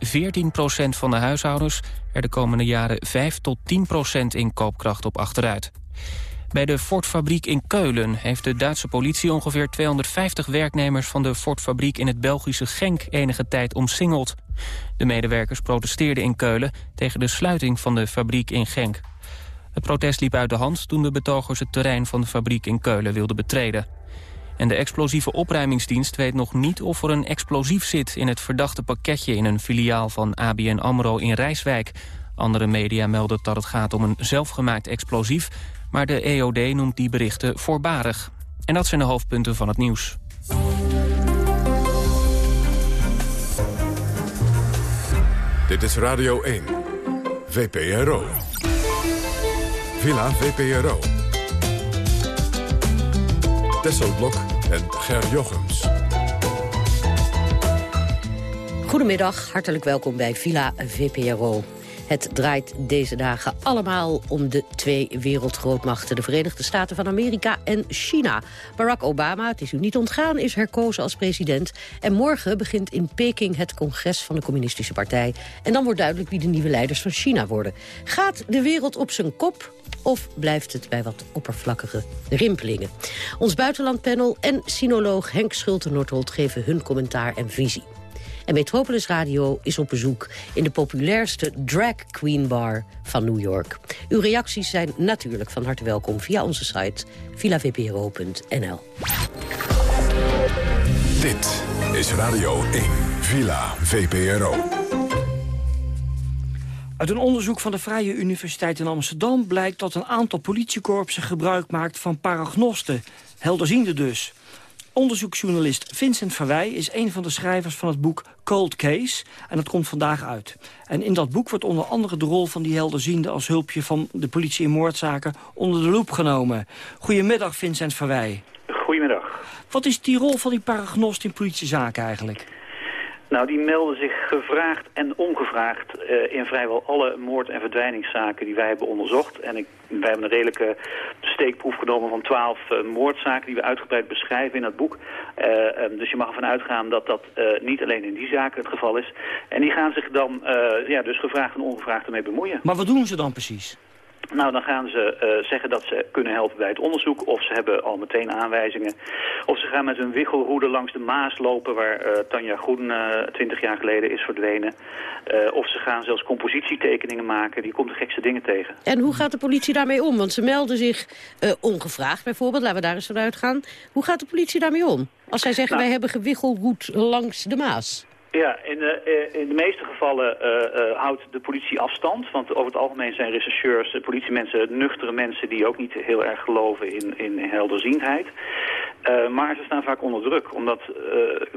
van de huishoudens er de komende jaren 5 tot 10% in koopkracht op achteruit. Bij de Ford-fabriek in Keulen heeft de Duitse politie ongeveer 250 werknemers van de Ford-fabriek in het Belgische Genk enige tijd omsingeld. De medewerkers protesteerden in Keulen tegen de sluiting van de fabriek in Genk. Het protest liep uit de hand toen de betogers het terrein van de fabriek in Keulen wilden betreden. En de explosieve opruimingsdienst weet nog niet of er een explosief zit in het verdachte pakketje in een filiaal van ABN AMRO in Rijswijk. Andere media melden dat het gaat om een zelfgemaakt explosief maar de EOD noemt die berichten voorbarig. En dat zijn de hoofdpunten van het nieuws. Dit is Radio 1, VPRO. Villa VPRO. Tesselblok en Ger Jochems. Goedemiddag, hartelijk welkom bij Villa VPRO. Het draait deze dagen allemaal om de twee wereldgrootmachten... de Verenigde Staten van Amerika en China. Barack Obama, het is u niet ontgaan, is herkozen als president. En morgen begint in Peking het congres van de Communistische Partij. En dan wordt duidelijk wie de nieuwe leiders van China worden. Gaat de wereld op zijn kop of blijft het bij wat oppervlakkige rimpelingen? Ons buitenlandpanel en sinoloog Henk Schulte-Nordholt geven hun commentaar en visie. En Metropolis Radio is op bezoek in de populairste drag queen bar van New York. Uw reacties zijn natuurlijk van harte welkom via onze site villavpro.nl. Dit is Radio 1, Villa VPRO. Uit een onderzoek van de Vrije Universiteit in Amsterdam... blijkt dat een aantal politiekorpsen gebruik maakt van paragnosten. Helderziende dus. Onderzoeksjournalist Vincent Verwij is een van de schrijvers van het boek Cold Case. En dat komt vandaag uit. En in dat boek wordt onder andere de rol van die helderziende... als hulpje van de politie in moordzaken onder de loep genomen. Goedemiddag, Vincent Verwij. Goedemiddag. Wat is die rol van die paragnost in politiezaken eigenlijk? Nou, die melden zich gevraagd en ongevraagd uh, in vrijwel alle moord- en verdwijningszaken die wij hebben onderzocht. En ik, wij hebben een redelijke steekproef genomen van twaalf uh, moordzaken die we uitgebreid beschrijven in het boek. Uh, um, dus je mag ervan uitgaan dat dat niet alleen in die zaken het geval is. En die gaan zich dan ja, dus gevraagd en ongevraagd ermee bemoeien. Maar wat doen ze dan precies? Nou, dan gaan ze uh, zeggen dat ze kunnen helpen bij het onderzoek. Of ze hebben al meteen aanwijzingen. Of ze gaan met hun wichelroede langs de Maas lopen... waar uh, Tanja Groen twintig uh, jaar geleden is verdwenen. of ze gaan zelfs compositietekeningen maken. Die komt de gekste dingen tegen. En hoe gaat de politie daarmee om? Want ze melden zich ongevraagd bijvoorbeeld. Laten we daar eens vanuit gaan. Hoe gaat de politie daarmee om? Als zij zeggen, nou, wij hebben gewichelroed langs de Maas. Ja, in de, in de meeste gevallen uh, houdt de politie afstand. Want over het algemeen zijn rechercheurs, politiemensen, nuchtere mensen... die ook niet heel erg geloven in, in helderziendheid. Uh, maar ze staan vaak onder druk. Omdat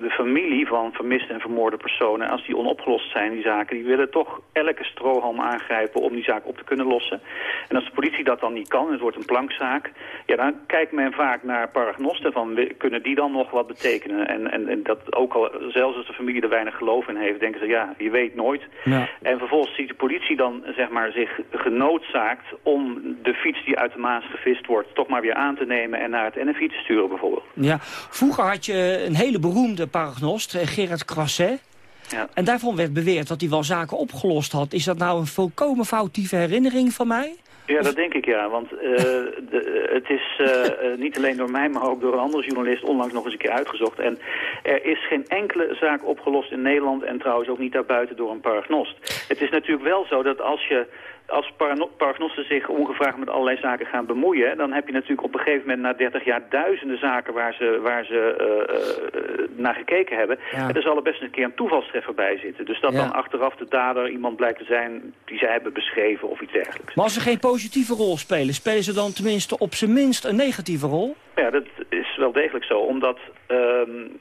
de familie van vermiste en vermoorde personen... als die onopgelost zijn, die zaken... die willen toch elke strohalm aangrijpen om die zaak op te kunnen lossen. En als de politie dat dan niet kan, en het wordt een plankzaak... ja, dan kijkt men vaak naar paragnosten van... kunnen die dan nog wat betekenen? En, en, en dat ook al, zelfs als de familie er weinig geloof in heeft, denken ze, ja, je weet nooit. Ja. En vervolgens ziet de politie dan zeg maar, zich genoodzaakt om de fiets die uit de Maas gevist wordt, toch maar weer aan te nemen en naar het NFI te sturen bijvoorbeeld. Ja, vroeger had je een hele beroemde paragnost, Gerard Croisset. Ja. En daarvan werd beweerd dat hij wel zaken opgelost had. Is dat nou een volkomen foutieve herinnering van mij? Ja, dat denk ik ja. Want uh, de, het is uh, niet alleen door mij, maar ook door een andere journalist onlangs nog eens een keer uitgezocht. En er is geen enkele zaak opgelost in Nederland en trouwens ook niet daarbuiten door een paragnost. Het is natuurlijk wel zo dat als je als paragnosten zich ongevraagd met allerlei zaken gaan bemoeien... dan heb je natuurlijk op een gegeven moment na 30 jaar duizenden zaken waar ze, waar ze uh, uh, naar gekeken hebben. Ja. En er zal er best een keer een toevalstreffer bij zitten. Dus dat Ja. dan achteraf de dader iemand blijkt te zijn die zij hebben beschreven of iets dergelijks. Maar als ze geen positieve rol spelen, spelen ze dan tenminste op zijn minst een negatieve rol? Ja, dat is wel degelijk zo. Omdat ehm,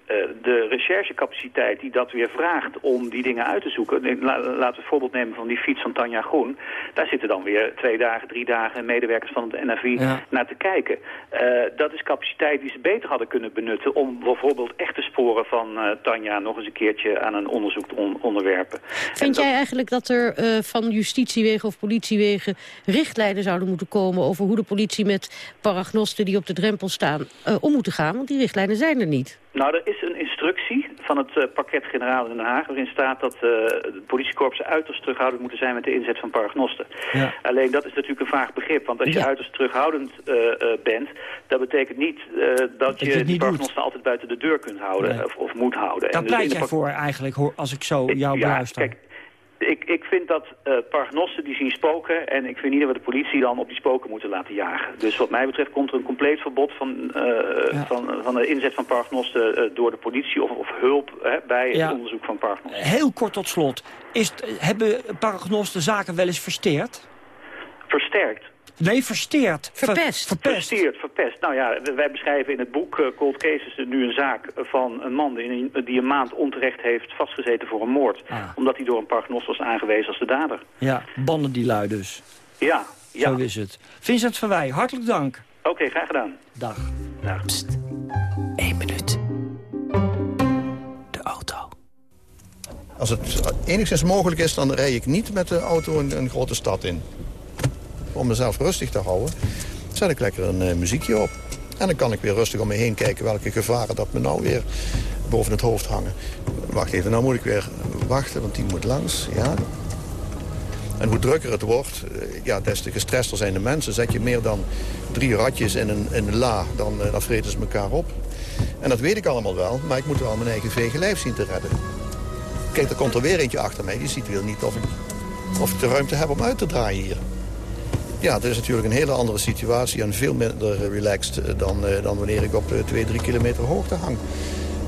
eh, de recherchecapaciteit die dat weer vraagt om die dingen uit te zoeken... Laten we het voorbeeld nemen van die fiets van Tanja Groen. Daar zitten dan weer twee dagen, drie dagen medewerkers van het NFI Ja. naar te kijken. Eh, dat is capaciteit die ze beter hadden kunnen benutten... om bijvoorbeeld echte sporen van eh, Tanja nog eens een keertje aan een onderzoek te on- onderwerpen. Vind jij eigenlijk dat er eh, van justitiewegen of politiewegen richtlijnen zouden moeten komen over hoe de politie met paragnosten die op de drempel staan eh, om moeten gaan? Want die richtlijnen zijn er niet. Nou, er is een instructie van het uh, parket-generaal in Den Haag... waarin staat dat uh, de politiekorpsen uiterst terughoudend moeten zijn... met de inzet van paragnosten. Ja. Alleen dat is natuurlijk een vaag begrip. Want als je Ja. uiterst terughoudend uh, bent... dat betekent niet dat je het die paragnosten altijd buiten de deur kunt houden... Nee. Of, of moet houden. Daar En dus pleit jij voor eigenlijk, hoor, als ik zo jou ja, beluister. kijk, ik, ik vind dat uh, paragnosten die zien spoken... en ik vind niet dat we de politie dan op die spoken moeten laten jagen. Dus wat mij betreft komt er een compleet verbod van, uh, Ja. van, van de inzet van paragnosten uh, door de politie... of, of hulp hè, bij Ja. het onderzoek van paragnosten. Heel kort tot slot. Is, hebben paragnosten zaken wel eens versteerd? Versterkt. Nee, versteerd. Ver- Verpest. verpest. Versteerd, verpest. Nou ja, wij beschrijven in het boek uh, Cold Cases nu een zaak van een man die, die een maand onterecht heeft vastgezeten voor een moord. Ah. Omdat hij door een paragnost was aangewezen als de dader. Ja, banden die lui dus. Ja, ja. Zo is het. Vincent van Wij, hartelijk dank. Oké, graag gedaan. Dag. Dag. Eén minuut. De auto. Als het enigszins mogelijk is, dan rij ik niet met de auto een, een grote stad in. Om mezelf rustig te houden, zet ik lekker een uh, muziekje op. En dan kan ik weer rustig om me heen kijken welke gevaren dat me nou weer boven het hoofd hangen. Wacht even, nou moet ik weer wachten, want die moet langs. Ja. En hoe drukker het wordt, eh, ja, des te gestrester zijn de mensen. Zet je meer dan drie ratjes in een, in een la, dan, uh, dan vreten ze elkaar op. En dat weet ik allemaal wel, maar ik moet wel mijn eigen vege lijf zien te redden. Kijk, er komt er weer eentje achter mij. Die ziet weer niet of of ik de ruimte heb om uit te draaien hier. Ja, dat is natuurlijk een hele andere situatie en veel minder relaxed eh, dan, dan wanneer ik op 2, 3 kilometer hoogte hang.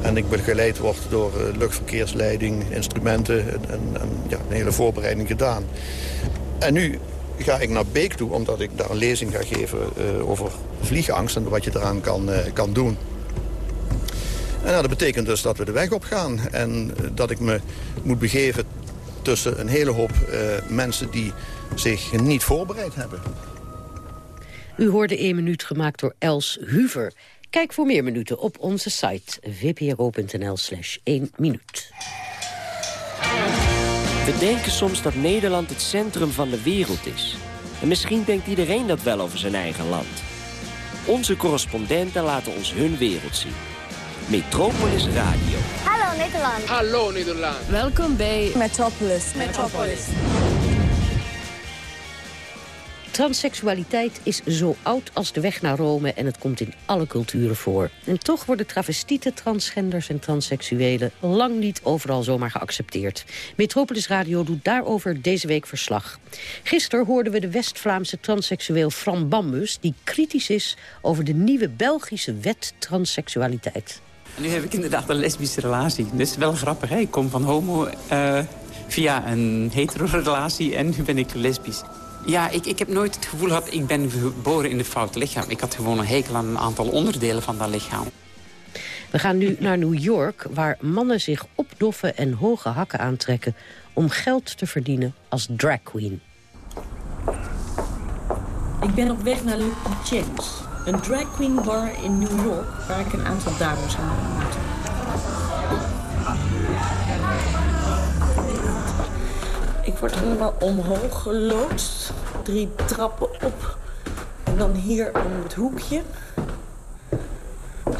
En ik begeleid word door luchtverkeersleiding, instrumenten en, en, ja, een hele voorbereiding gedaan. En nu ga ik naar Beek toe, omdat ik daar een lezing ga geven over vliegangst en wat je eraan kan, kan doen. En nou, dat betekent dus dat we de weg op gaan en dat ik me moet begeven tussen een hele hoop mensen die zich niet voorbereid hebben. U hoorde 1 minuut gemaakt door Els Huver. Kijk voor meer minuten op onze site vpro.nl slash 1 minuut. We denken soms dat Nederland het centrum van de wereld is. En misschien denkt iedereen dat wel over zijn eigen land. Onze correspondenten laten ons hun wereld zien. Metropolis Radio. Hallo Nederland. Hallo Nederland. Welkom bij Metropolis. Metropolis. Transseksualiteit is zo oud als de weg naar Rome en het komt in alle culturen voor. En toch worden travestieten, transgenders en transseksuelen lang niet overal zomaar geaccepteerd. Metropolis Radio doet daarover deze week verslag. Gisteren hoorden we de West-Vlaamse transseksueel Fran Bambus... die kritisch is over de nieuwe Belgische wet transseksualiteit. Nu heb ik inderdaad een lesbische relatie. Dus wel grappig, hè? Ik kom van homo uh, via een hetero relatie en nu ben ik lesbisch. Ja, ik, ik heb nooit het gevoel gehad, ik ben geboren in een fout lichaam. Ik had gewoon een hekel aan een aantal onderdelen van dat lichaam. We gaan nu naar New York, waar mannen zich opdoffen en hoge hakken aantrekken... om geld te verdienen als drag queen. Ik ben op weg naar Lucky James, een drag queen bar in New York... waar ik een aantal dames ga ontmoeten. Ik word helemaal omhoog geloodst. Drie trappen op. En dan hier om het hoekje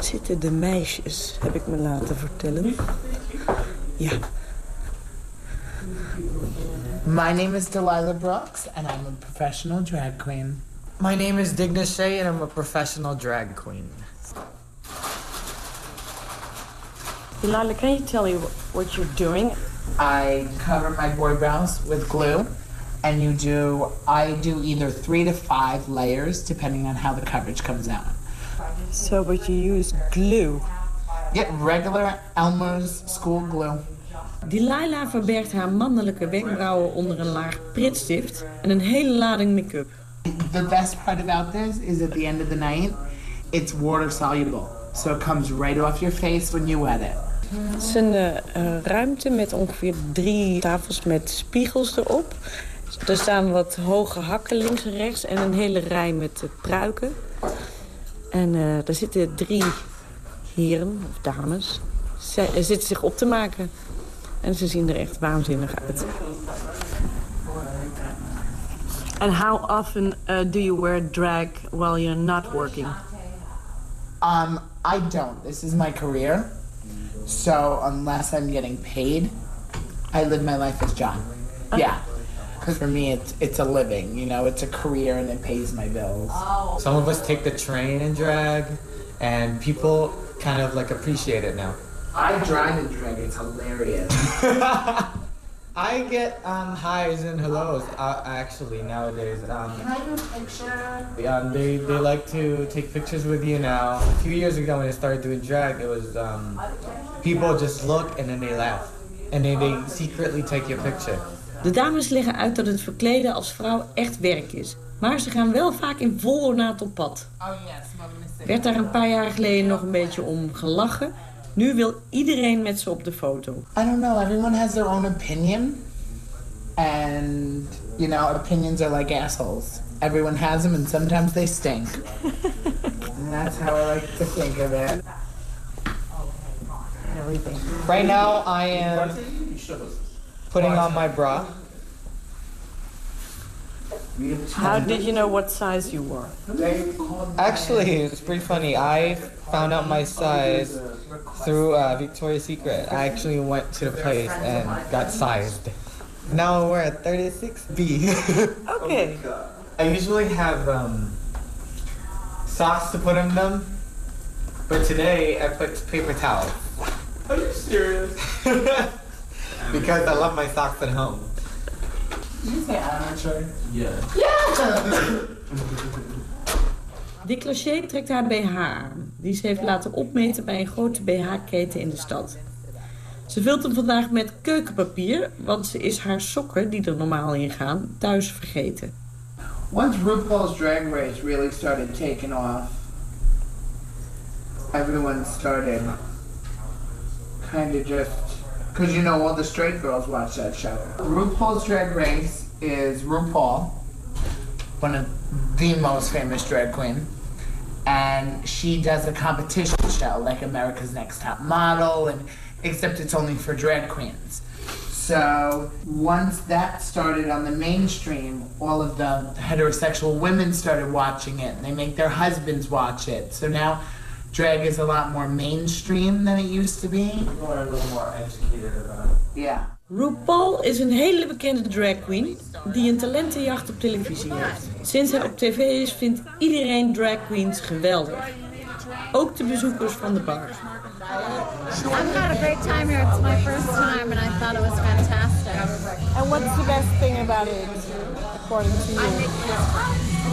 zitten de meisjes, heb ik me laten vertellen. Ja. My name is Delilah Brooks and I'm a professional drag queen. My name is Digna Shea and I'm a professional drag queen. Delilah, can you tell me what you're doing? I cover my boy brows with glue. And you do, I do either three to five layers depending on how the coverage comes out. So, but you use glue? Get regular Elmer's school glue. Delilah verbergt haar mannelijke wenkbrauwen onder een laag pritstift en een hele lading make-up. The best part about this is at the end of the night, it's water soluble. So it comes right off your face when you wet it. Het is een uh, ruimte met ongeveer drie tafels met spiegels erop. Er staan wat hoge hakken links en rechts en een hele rij met uh, pruiken. En uh, er zitten drie heren, of dames, ze zitten zich op te maken. En ze zien er echt waanzinnig uit. And how often uh, do you wear drag while you're not working? Um, I don't. This is my career. So unless I'm getting paid, I live my life as John. Okay. Yeah. Because for me, it's it's a living. You know, it's a career and it pays my bills. Some of us take the train and drag, and people kind of like appreciate it now. I drive and drag. It's hilarious. (laughs) I get um, highs and hellos uh, actually nowadays. Um, Can I do a picture? Yeah, they, they like to take pictures with you now. A few years ago when I started doing drag, it was um, people just look and then they laugh. And then they secretly take your picture. De dames leggen uit dat het verkleden als vrouw echt werk is. Maar ze gaan wel vaak in vol ornaat op pad. Oh yes, Werd daar een paar jaar geleden nog een beetje om gelachen. Nu wil iedereen met ze op de foto. I don't know. Everyone has their own opinion. And, you know, opinions are like assholes. Everyone has them and sometimes they stink. and that's how I like to think of it. Everything. Right now I am putting on my bra. How did you know what size you were? Actually, it's pretty funny. I found out my size through uh, Victoria's Secret. I actually went to the place and got sized. Now we're at 36B. (laughs) okay. I usually have um, socks to put in them, but today I put paper towels. Are you serious? (laughs) because I love my socks at home. You say! Dick Lachey trekt haar BH aan, die ze heeft laten opmeten bij een grote BH-keten in de stad. Ze vult hem vandaag met keukenpapier, want ze is haar sokken, die er normaal in gaan, thuis vergeten. Once RuPaul's Drag Race really started taking off, everyone started kind of just because you know all the straight girls watch that show. RuPaul's Drag Race is RuPaul, one of the most famous drag queen, and she does a competition show like America's Next Top Model, and except it's only for drag queens. So once that started on the mainstream, all of the heterosexual women started watching it. And they make their husbands watch it. So now drag is a lot more mainstream than it used to be. People are a little more educated about it. Yeah. RuPaul is een hele bekende drag queen die een talentenjacht op televisie heeft. Sinds hij op tv is, vindt iedereen drag queens geweldig. Ook de bezoekers van de bar. I've had a great time here. It's my first time, and I thought it was fantastic. And what's the best thing about it, according to you?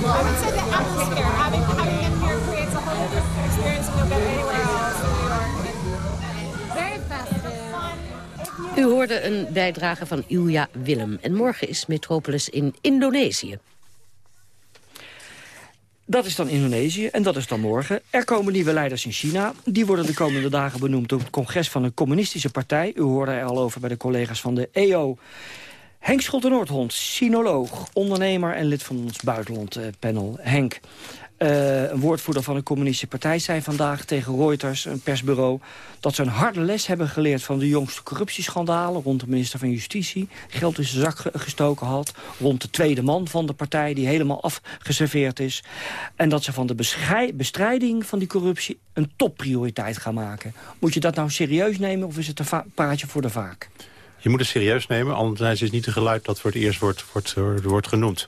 I would say the atmosphere. Having, having U hoorde een bijdrage van Ilja Willem. En morgen is Metropolis in Indonesië. Dat is dan Indonesië en dat is dan morgen. Er komen nieuwe leiders in China. Die worden de komende dagen benoemd op het congres van een communistische partij. U hoorde er al over bij de collega's van de EO. Henk Schulte-Noordhond, sinoloog, ondernemer en lid van ons buitenlandpanel. Henk, eh, een woordvoerder van de communistische partij zei vandaag tegen Reuters, een persbureau, dat ze een harde les hebben geleerd van de jongste corruptieschandalen rond de minister van Justitie. Geld in zijn zak ge- gestoken had. Rond de tweede man van de partij die helemaal afgeserveerd is. En dat ze van de bestrijding van die corruptie een topprioriteit gaan maken. Moet je dat nou serieus nemen of is het een praatje voor de vaak? Je moet het serieus nemen, anders is het niet een geluid dat voor het eerst wordt, wordt, wordt genoemd.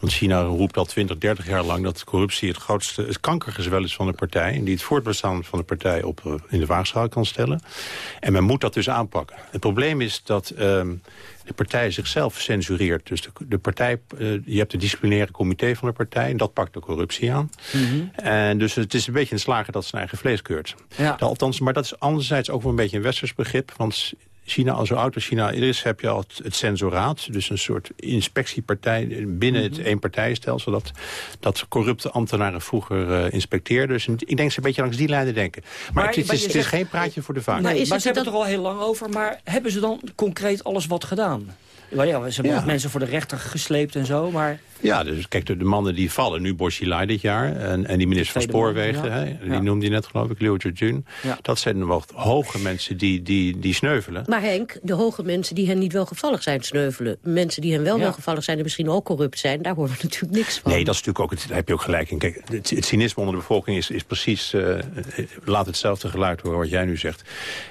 Want China roept al 20, 30 jaar lang dat corruptie het grootste het kankergezwel is van de partij. En die het voortbestaan van de partij op, eh, in de waagschaal kan stellen. En men moet dat dus aanpakken. Het probleem is dat ehm, de partij zichzelf censureert. Dus de, de partij, eh, je hebt het disciplinaire comité van de partij en dat pakt de corruptie aan. En dus het is een beetje een slager dat zijn eigen vlees keurt. Ja. Althans, maar dat is anderzijds ook wel een beetje een westers begrip. Want China, als zo oud als China is, heb je al het, het censoraat. Dus een soort inspectiepartij binnen het eenpartijenstelsel. Dat, dat corrupte ambtenaren vroeger eh, inspecteerden. Dus ik denk dat ze een beetje langs die lijnen denken. Maar, Maar- het, is, maar het je is, het is zegt- geen praatje voor de vaak. Nee, maar, ze hebben het er al heel lang over. Maar hebben ze dan concreet alles wat gedaan? Ja, ja, ze hebben Ja. ook mensen voor de rechter gesleept en zo, maar... Ja, dus kijk, de, de mannen die vallen, nu Boschilai dit jaar... en, en die minister van man, Spoorwegen, ja. hè, die Ja. noemde je net geloof ik, Liu Jun. Ja. Dat zijn wel hoge mensen die, die, die sneuvelen. Maar Henk, de hoge mensen die hen niet welgevallig zijn sneuvelen. Mensen die hen wel Ja. welgevallig zijn en misschien ook corrupt zijn... daar horen we (laughs) natuurlijk niks van. Nee, dat is natuurlijk ook, het, daar heb je ook gelijk in. Kijk, het, het cynisme onder de bevolking is, is precies... eh, laat hetzelfde geluid horen wat jij nu zegt.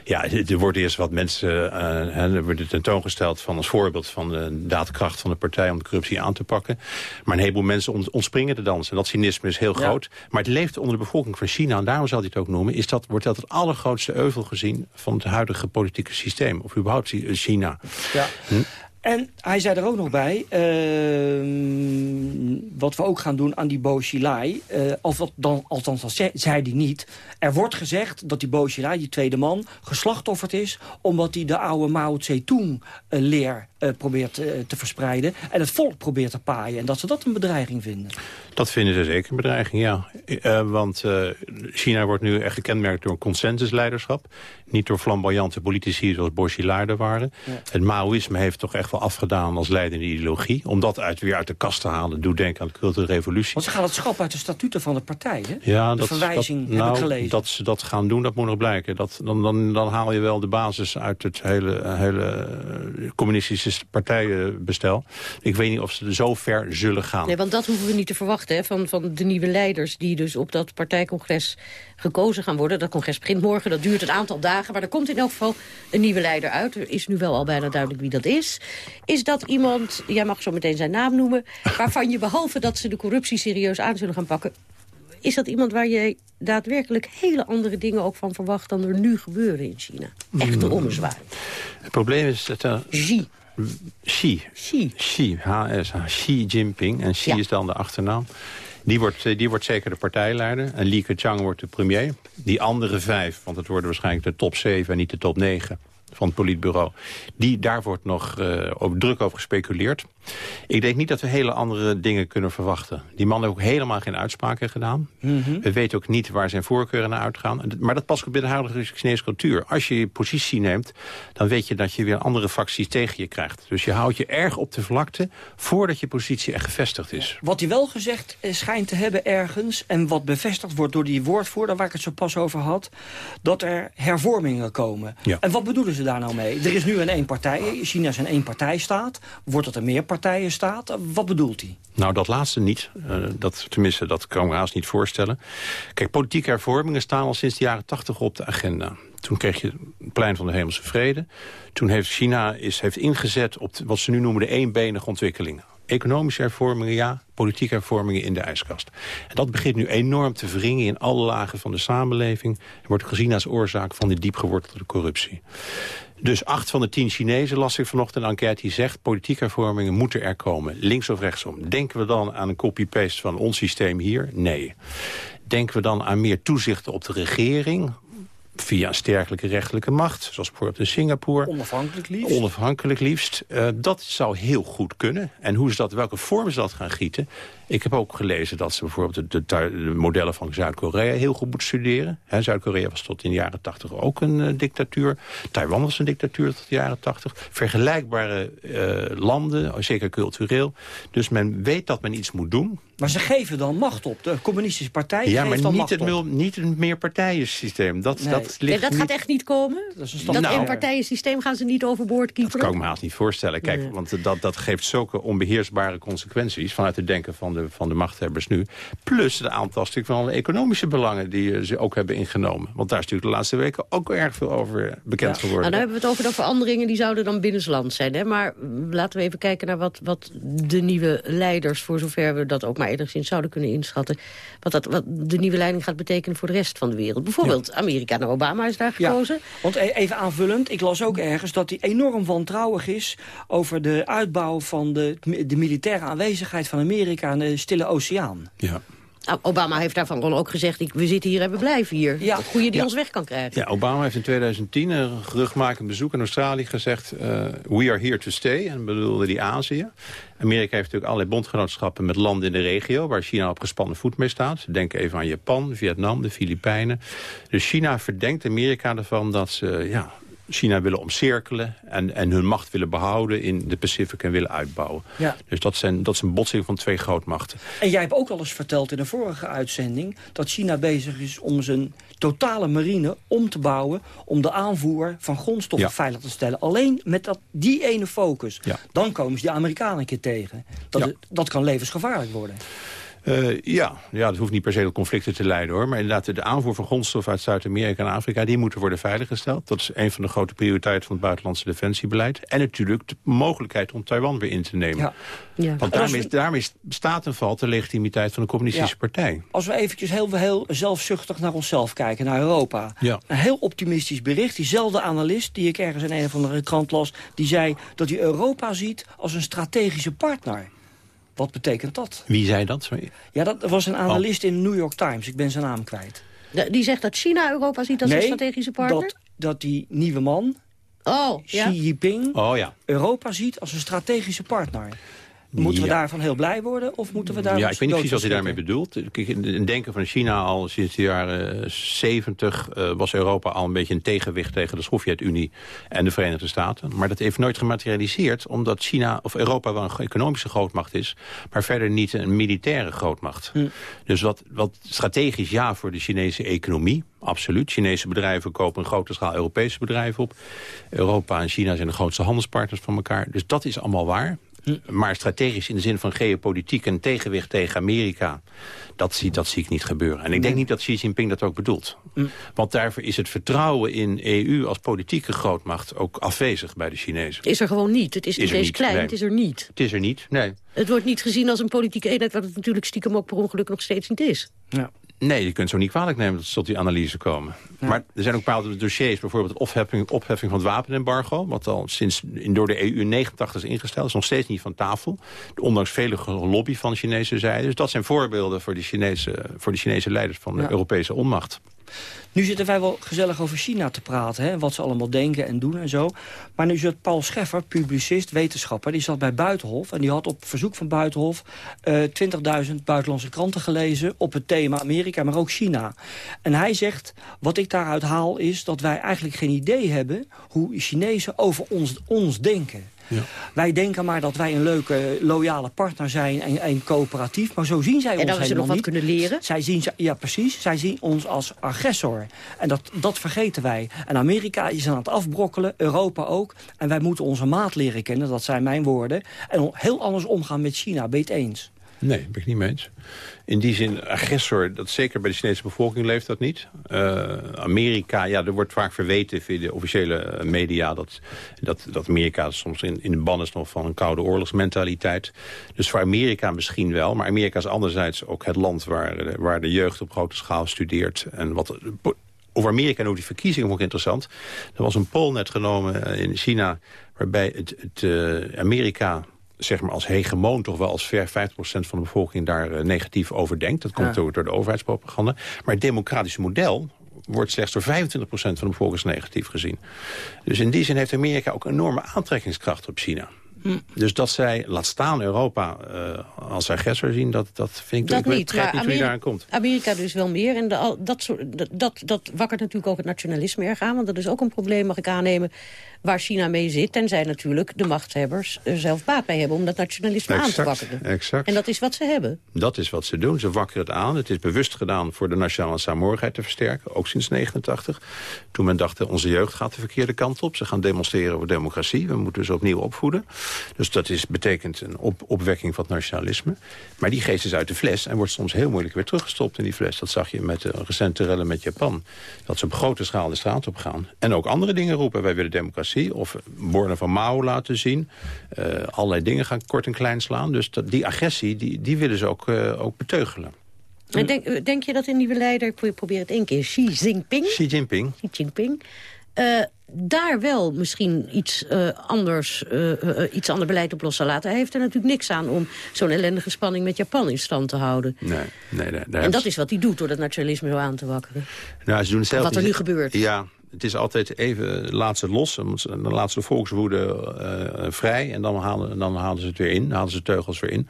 Ja, er wordt eerst wat mensen... eh, hè, er wordt tentoongesteld van als voorbeeld van de daadkracht van de partij... om de corruptie aan te pakken. Maar een heleboel mensen ont- ontspringen de dans. En dat cynisme is heel Ja. groot. Maar het leeft onder de bevolking van China. En daarom zal hij het ook noemen. Is dat, wordt dat het allergrootste euvel gezien van het huidige politieke systeem. Of überhaupt China. Ja. Hm? En hij zei er ook nog bij, ehm, wat we ook gaan doen aan die Bo Xilai, eh, of dat dan, althans dat zei, hij niet. Er wordt gezegd dat die Bo Xilai, die tweede man, geslachtofferd is... omdat hij de oude Mao Zedong-leer eh, probeert eh, te verspreiden... en het volk probeert te paaien. En dat ze dat een bedreiging vinden. Dat vinden ze zeker een bedreiging, ja. Uh, want uh, China wordt nu echt gekenmerkt door een consensusleiderschap. Niet door flamboyante politici zoals Bourchilaarde waren. Ja. Het Maoïsme heeft toch echt wel afgedaan als leidende ideologie. Om dat uit, weer uit de kast te halen, doe denken aan de culturele revolutie. Want ze gaan het schap uit de statuten van de partij, hè? Ja, de dat, verwijzing dat, heb nou, ik gelezen. Dat ze dat gaan doen, dat moet nog blijken. Dat, dan, dan, dan haal je wel de basis uit het hele, hele communistische partijenbestel. Ik weet niet of ze zo ver zullen gaan. Nee, want dat hoeven we niet te verwachten hè, van, van de nieuwe leiders... die dus op dat partijcongres gekozen gaan worden. Dat congres begint morgen, dat duurt een aantal dagen... maar er komt in elk geval een nieuwe leider uit. Er is nu wel al bijna duidelijk wie dat is. Is dat iemand, jij mag zo meteen zijn naam noemen... (laughs) waarvan je behalve dat ze de corruptie serieus aan zullen gaan pakken... is dat iemand waar je daadwerkelijk hele andere dingen ook van verwacht... dan er nu gebeuren in China? Echte Hmm. ommezwaai. Het probleem is dat er... Xi. Xi. Xi. Xi, H-S, Xi Jinping. En Xi is dan de achternaam. Die wordt, eh, die wordt zeker de partijleider. En Li Keqiang wordt de premier. Die andere vijf, want het worden waarschijnlijk de top zeven en niet de top negen van het politbureau. Die, daar wordt nog uh, over, druk over gespeculeerd. Ik denk niet dat we hele andere dingen kunnen verwachten. Die man heeft ook helemaal geen uitspraken gedaan. Mm -hmm. We weten ook niet waar zijn voorkeuren naar uitgaan. Maar dat past ook binnen de huidige Chinese cultuur. Als je je positie neemt, dan weet je dat je weer andere facties tegen je krijgt. Dus je houdt je erg op de vlakte voordat je positie echt gevestigd is. Wat hij wel gezegd schijnt te hebben ergens... en wat bevestigd wordt door die woordvoerder waar ik het zo pas over had... dat er hervormingen komen. Ja. En wat bedoelen ze daar nou mee? Er is nu een één partij, China is een één partijstaat. Wordt het een meer partijenstaat? Wat bedoelt hij? Nou, dat laatste niet. Uh, dat, tenminste, dat kan ik haast niet voorstellen. Kijk, politieke hervormingen staan al sinds de jaren tachtig op de agenda. Toen kreeg je het plein van de hemelse vrede. Toen heeft China is, heeft ingezet op wat ze nu noemen de eenbenige ontwikkelingen. Economische hervormingen, ja. Politieke hervormingen in de ijskast. En dat begint nu enorm te wringen in alle lagen van de samenleving. En wordt gezien als oorzaak van die diep gewortelde corruptie. Dus acht van de tien Chinezen las ik vanochtend een enquête die zegt... politieke hervormingen moeten er komen, links of rechtsom. Denken we dan aan een copy-paste van ons systeem hier? Nee. Denken we dan aan meer toezichten op de regering? Via een sterkelijke rechtelijke macht, zoals bijvoorbeeld in Singapore. Onafhankelijk liefst. Onafhankelijk liefst. Uh, dat zou heel goed kunnen. En hoe ze dat, welke vorm ze dat gaan gieten... Ik heb ook gelezen dat ze bijvoorbeeld de, de, de modellen van Zuid-Korea heel goed moeten studeren. Zuid-Korea was tot in de jaren tachtig ook een uh, dictatuur. Taiwan was een dictatuur tot de jaren tachtig. Vergelijkbare uh, landen, zeker cultureel. Dus men weet dat men iets moet doen. Maar ze geven dan macht op. De communistische partij ja, geeft maar dan niet macht het, op. niet het meerpartijensysteem. Dat, Nee. dat, Nee, ligt dat niet... gaat echt niet komen. Dat is een Dat standaard. eenpartijensysteem gaan ze niet overboord Dat kieperen. kan ik me haast niet voorstellen. Kijk, Nee. want dat, dat geeft zulke onbeheersbare consequenties... vanuit het denken van de, van de machthebbers nu. Plus de aantasting van alle economische belangen... die eh, ze ook hebben ingenomen. Want daar is natuurlijk de laatste weken ook erg veel over bekend Nou, geworden. dan hebben we het over de veranderingen die zouden dan binnensland zijn. Hè? Maar laten we even kijken naar wat, wat de nieuwe leiders... voor zover we dat ook maar enigszins zouden kunnen inschatten... wat, dat, wat de nieuwe leiding gaat betekenen voor de rest van de wereld. Bijvoorbeeld Amerika en Obama is daar Ja, gekozen. want e- even aanvullend, ik las ook ergens dat hij enorm wantrouwig is over de uitbouw van de, de militaire aanwezigheid van Amerika de Stille Oceaan. Ja. Nou, Obama heeft daarvan ook gezegd... ik- we zitten hier en we blijven hier. Ja. De goede die Ja. ons weg kan krijgen. Ja, Obama heeft in 2010 een geruchtmakend bezoek in Australië gezegd... eh, we are here to stay, en bedoelde die Azië. Amerika heeft natuurlijk allerlei bondgenootschappen met landen in de regio... waar China op gespannen voet mee staat. Denk even aan Japan, Vietnam, de Filipijnen. Dus China verdenkt Amerika ervan dat ze ja, China willen omcirkelen... En, en hun macht willen behouden in de Pacific en willen uitbouwen. Ja. Dus dat, zijn, dat is een botsing van twee grootmachten. En jij hebt ook al eens verteld in een vorige uitzending... dat China bezig is om zijn totale marine om te bouwen... om de aanvoer van grondstoffen Ja. veilig te stellen. Alleen met dat, die ene focus. Ja. Dan komen ze die Amerikanen een keer tegen. Dat, Ja. dat kan levensgevaarlijk worden. Eh, ja. ja, dat hoeft niet per se tot conflicten te leiden hoor. Maar inderdaad, de aanvoer van grondstof uit Zuid-Amerika en Afrika... die moeten worden veiliggesteld. Dat is een van de grote prioriteiten van het buitenlandse defensiebeleid. En natuurlijk de mogelijkheid om Taiwan weer in te nemen. Ja. Ja. Want daarmee, we- daarmee staat en valt de legitimiteit van de communistische Ja. partij. Als we eventjes heel, heel zelfzuchtig naar onszelf kijken, naar Europa. Ja. Een heel optimistisch bericht. Diezelfde analist die ik ergens in een of andere krant las... die zei dat hij Europa ziet als een strategische partner. Wat betekent dat? Wie zei dat? Sorry. Ja, dat was een analist in de New York Times. Ik ben zijn naam kwijt. De- Die zegt dat China Europa ziet als een strategische partner? Dat, dat die nieuwe man, Oh, ja. Xi Jinping, Oh ja. Europa ziet als een strategische partner. Moeten we Ja. daarvan heel blij worden of moeten we daar Ja, ik weet niet precies wat hij daarmee bedoelt. In denken van China al sinds de jaren 70 eh, was Europa al een beetje een tegenwicht tegen de Sovjet-Unie en de Verenigde Staten. Maar dat heeft nooit gematerialiseerd, omdat China of Europa wel een economische grootmacht is, maar verder niet een militaire grootmacht. Hm. Dus wat, wat strategisch ja voor de Chinese economie, absoluut. Chinese bedrijven kopen een grote schaal Europese bedrijven op. Europa en China zijn de grootste handelspartners van elkaar. Dus dat is allemaal waar. Maar strategisch in de zin van geopolitiek en tegenwicht tegen Amerika... dat zie, dat zie ik niet gebeuren. En ik denk niet dat Xi Jinping dat ook bedoelt. Want daarvoor is het vertrouwen in EU als politieke grootmacht... ook afwezig bij de Chinezen. Is er gewoon niet. Het is Is niet eens niet, klein, nee. het is er niet. Het is er niet, nee. Het wordt niet gezien als een politieke eenheid... wat het natuurlijk stiekem ook per ongeluk nog steeds niet is. Ja. Nee, je kunt zo niet kwalijk nemen dat ze tot die analyse komen. Maar er zijn ook bepaalde dossiers, bijvoorbeeld de opheffing, opheffing van het wapenembargo... wat al sinds in, door de EU 89 is ingesteld, is nog steeds niet van tafel. Ondanks vele lobby van de Chinese zijde. Dus dat zijn voorbeelden voor de Chinese, voor de Chinese leiders van de Ja. Europese onmacht. Nu zitten wij wel gezellig over China te praten, hè, wat ze allemaal denken en doen en zo. Maar nu zit Paul Scheffer, publicist, wetenschapper, die zat bij Buitenhof... en die had op verzoek van Buitenhof eh 20.000 buitenlandse kranten gelezen... op het thema Amerika, maar ook China. En hij zegt, wat ik daaruit haal is dat wij eigenlijk geen idee hebben... hoe Chinezen over ons, ons denken. Wij denken maar dat wij een leuke, loyale partner zijn en, en coöperatief. Maar zo zien zij En ons dat we ze helemaal nog wat niet. kunnen leren. Zij zien, ze- ja, precies. Zij zien ons als agressor. En dat, dat vergeten wij. En Amerika is aan het afbrokkelen, Europa ook. En wij moeten onze maat leren kennen, dat zijn mijn woorden. En heel anders omgaan met China, ben je het eens? Nee, ben ik niet mee eens. In die zin, agressor, dat zeker bij de Chinese bevolking leeft dat niet. Eh, Amerika, ja, er wordt vaak verweten via de officiële media... dat, dat, dat Amerika soms in, in de ban is nog van een koude oorlogsmentaliteit. Dus voor Amerika misschien wel. Maar Amerika is anderzijds ook het land waar, waar de jeugd op grote schaal studeert. En wat over Amerika en over die verkiezingen ik interessant. Er was een poll net genomen eh, in China... waarbij het, het eh, Amerika zeg maar als hegemoon toch wel als ver 50% van de bevolking daar eh, negatief over denkt. Dat komt Ja. ook door de overheidspropaganda. Maar het democratische model wordt slechts door 25% van de bevolking negatief gezien. Dus in die zin heeft Amerika ook enorme aantrekkingskracht op China. Dus dat zij, laat staan Europa, eh, als agressor zien... dat, dat vind ik Dat ik niet, maar niet hoe je Ameri- daar aan komt. Amerika dus wel meer. En de, dat, dat, dat, dat wakkert natuurlijk ook het nationalisme erg aan. Want dat is ook een probleem, mag ik aannemen, waar China mee zit. Tenzij natuurlijk de machthebbers er zelf baat bij hebben... om dat nationalisme aan te wakkeren. exact. En dat is wat ze hebben. Dat is wat ze doen. Ze wakkeren het aan. Het is bewust gedaan voor de nationale saamhorigheid te versterken. Ook sinds 89. Toen men dacht, onze jeugd gaat de verkeerde kant op. Ze gaan demonstreren voor democratie. We moeten ze opnieuw opvoeden. Dus dat is, betekent een op, opwekking van het nationalisme. Maar die geest is uit de fles en wordt soms heel moeilijk weer teruggestopt in die fles. Dat zag je met de recente rellen met Japan. Dat ze op grote schaal de straat op gaan. En ook andere dingen roepen. Wij willen democratie. Of borden van Mao laten zien. Eh, allerlei dingen gaan kort en klein slaan. Dus dat, die agressie, die, die willen ze ook, eh, ook beteugelen. En denk, denk je dat een nieuwe leider, ik probeer het één keer, Xi Jinping... Xi Jinping. Xi Jinping eh, daar wel misschien iets, eh, anders, eh, iets ander beleid op los zal laten. Hij heeft er natuurlijk niks aan om zo'n ellendige spanning met Japan in stand te houden. Nee, nee, nee. daar En dat is wat hij doet door dat nationalisme zo aan te wakkeren. Nou, ze doen het zelf Wat er nu gebeurt. Ja, het is altijd even, laat ze los. Dan laat ze de volkswoede eh, vrij. En dan halen, dan halen ze het weer in. Dan halen ze de teugels weer in.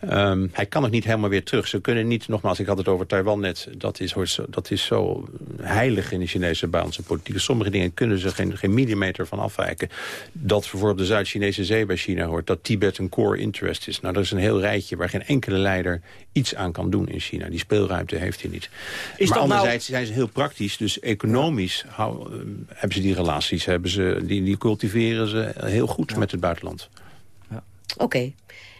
Ehm, hij kan ook niet helemaal weer terug. Ze kunnen niet, nogmaals, ik had het over Taiwan net. Dat is, dat is zo heilig in de Chinese buitenlandse politiek. Sommige dingen kunnen ze geen, geen millimeter van afwijken. Dat bijvoorbeeld de Zuid-Chinese zee bij China hoort. Dat Tibet een core interest is. Nou, dat is een heel rijtje waar geen enkele leider iets aan kan doen in China. Die speelruimte heeft hij niet. Is maar dat nou- anderzijds zijn ze heel praktisch. Dus economisch eh, hebben ze die relaties. Hebben ze, die, die cultiveren ze heel goed met het buitenland. Oké.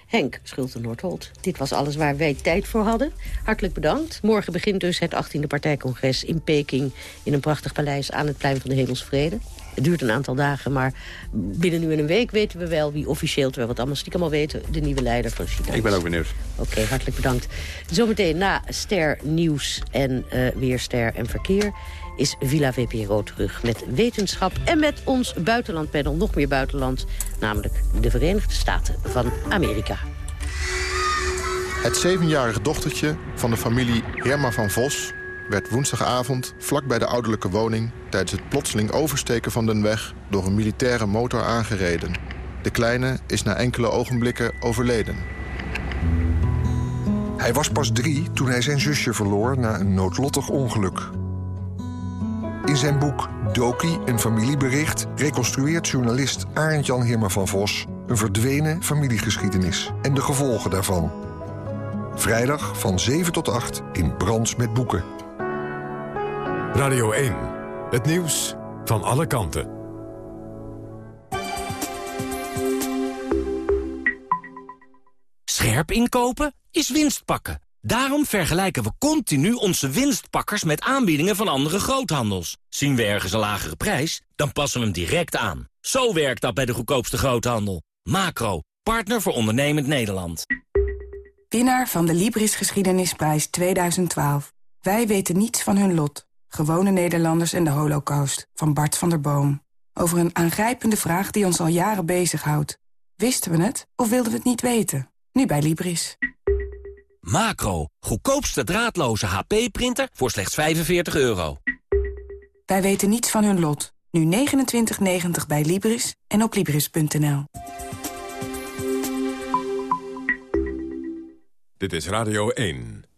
Henk Schulte-Noordholt, dit was alles waar wij tijd voor hadden. Hartelijk bedankt. Morgen begint dus het 18e partijcongres in Peking... in een prachtig paleis aan het Plein van de Hemelsvrede. Het duurt een aantal dagen, maar binnen nu en een week weten we wel... wie officieel, terwijl we het allemaal stiekem al weten... de nieuwe leider van China Ik ben ook benieuwd. Oké, hartelijk bedankt. Zometeen na Ster Nieuws en eh weer Ster en Verkeer... is Villa VPRO terug met wetenschap en met ons buitenlandpanel. Nog meer buitenland, namelijk de Verenigde Staten van Amerika. Het zevenjarige dochtertje van de familie Herma van Vos... werd woensdagavond vlak bij de ouderlijke woning... tijdens het plotseling oversteken van den weg... door een militaire motor aangereden. De kleine is na enkele ogenblikken overleden. Hij was pas drie toen hij zijn zusje verloor na een noodlottig ongeluk. In zijn boek Doki, een familiebericht... reconstrueert journalist Arend-Jan Heerma van Vos... een verdwenen familiegeschiedenis en de gevolgen daarvan. Vrijdag van 7 tot 8 in Brands met Boeken. Radio 1. Het nieuws van alle kanten. Scherp inkopen is winst pakken. Daarom vergelijken we continu onze winstpakkers met aanbiedingen van andere groothandels. Zien we ergens een lagere prijs, dan passen we hem direct aan. Zo werkt dat bij de goedkoopste groothandel. Macro, partner voor ondernemend Nederland. Winnaar van de Libris Geschiedenisprijs 2012. Wij weten niets van hun lot. Gewone Nederlanders en de holocaust. Van Bart van der Boom. Over een aangrijpende vraag die ons al jaren bezighoudt. Wisten we het of wilden we het niet weten? Nu bij Libris. Macro, goedkoopste draadloze HP-printer voor slechts 45 euro. Wij weten niets van hun lot. Nu 29,90 bij Libris en op Libris.nl. Dit is Radio 1.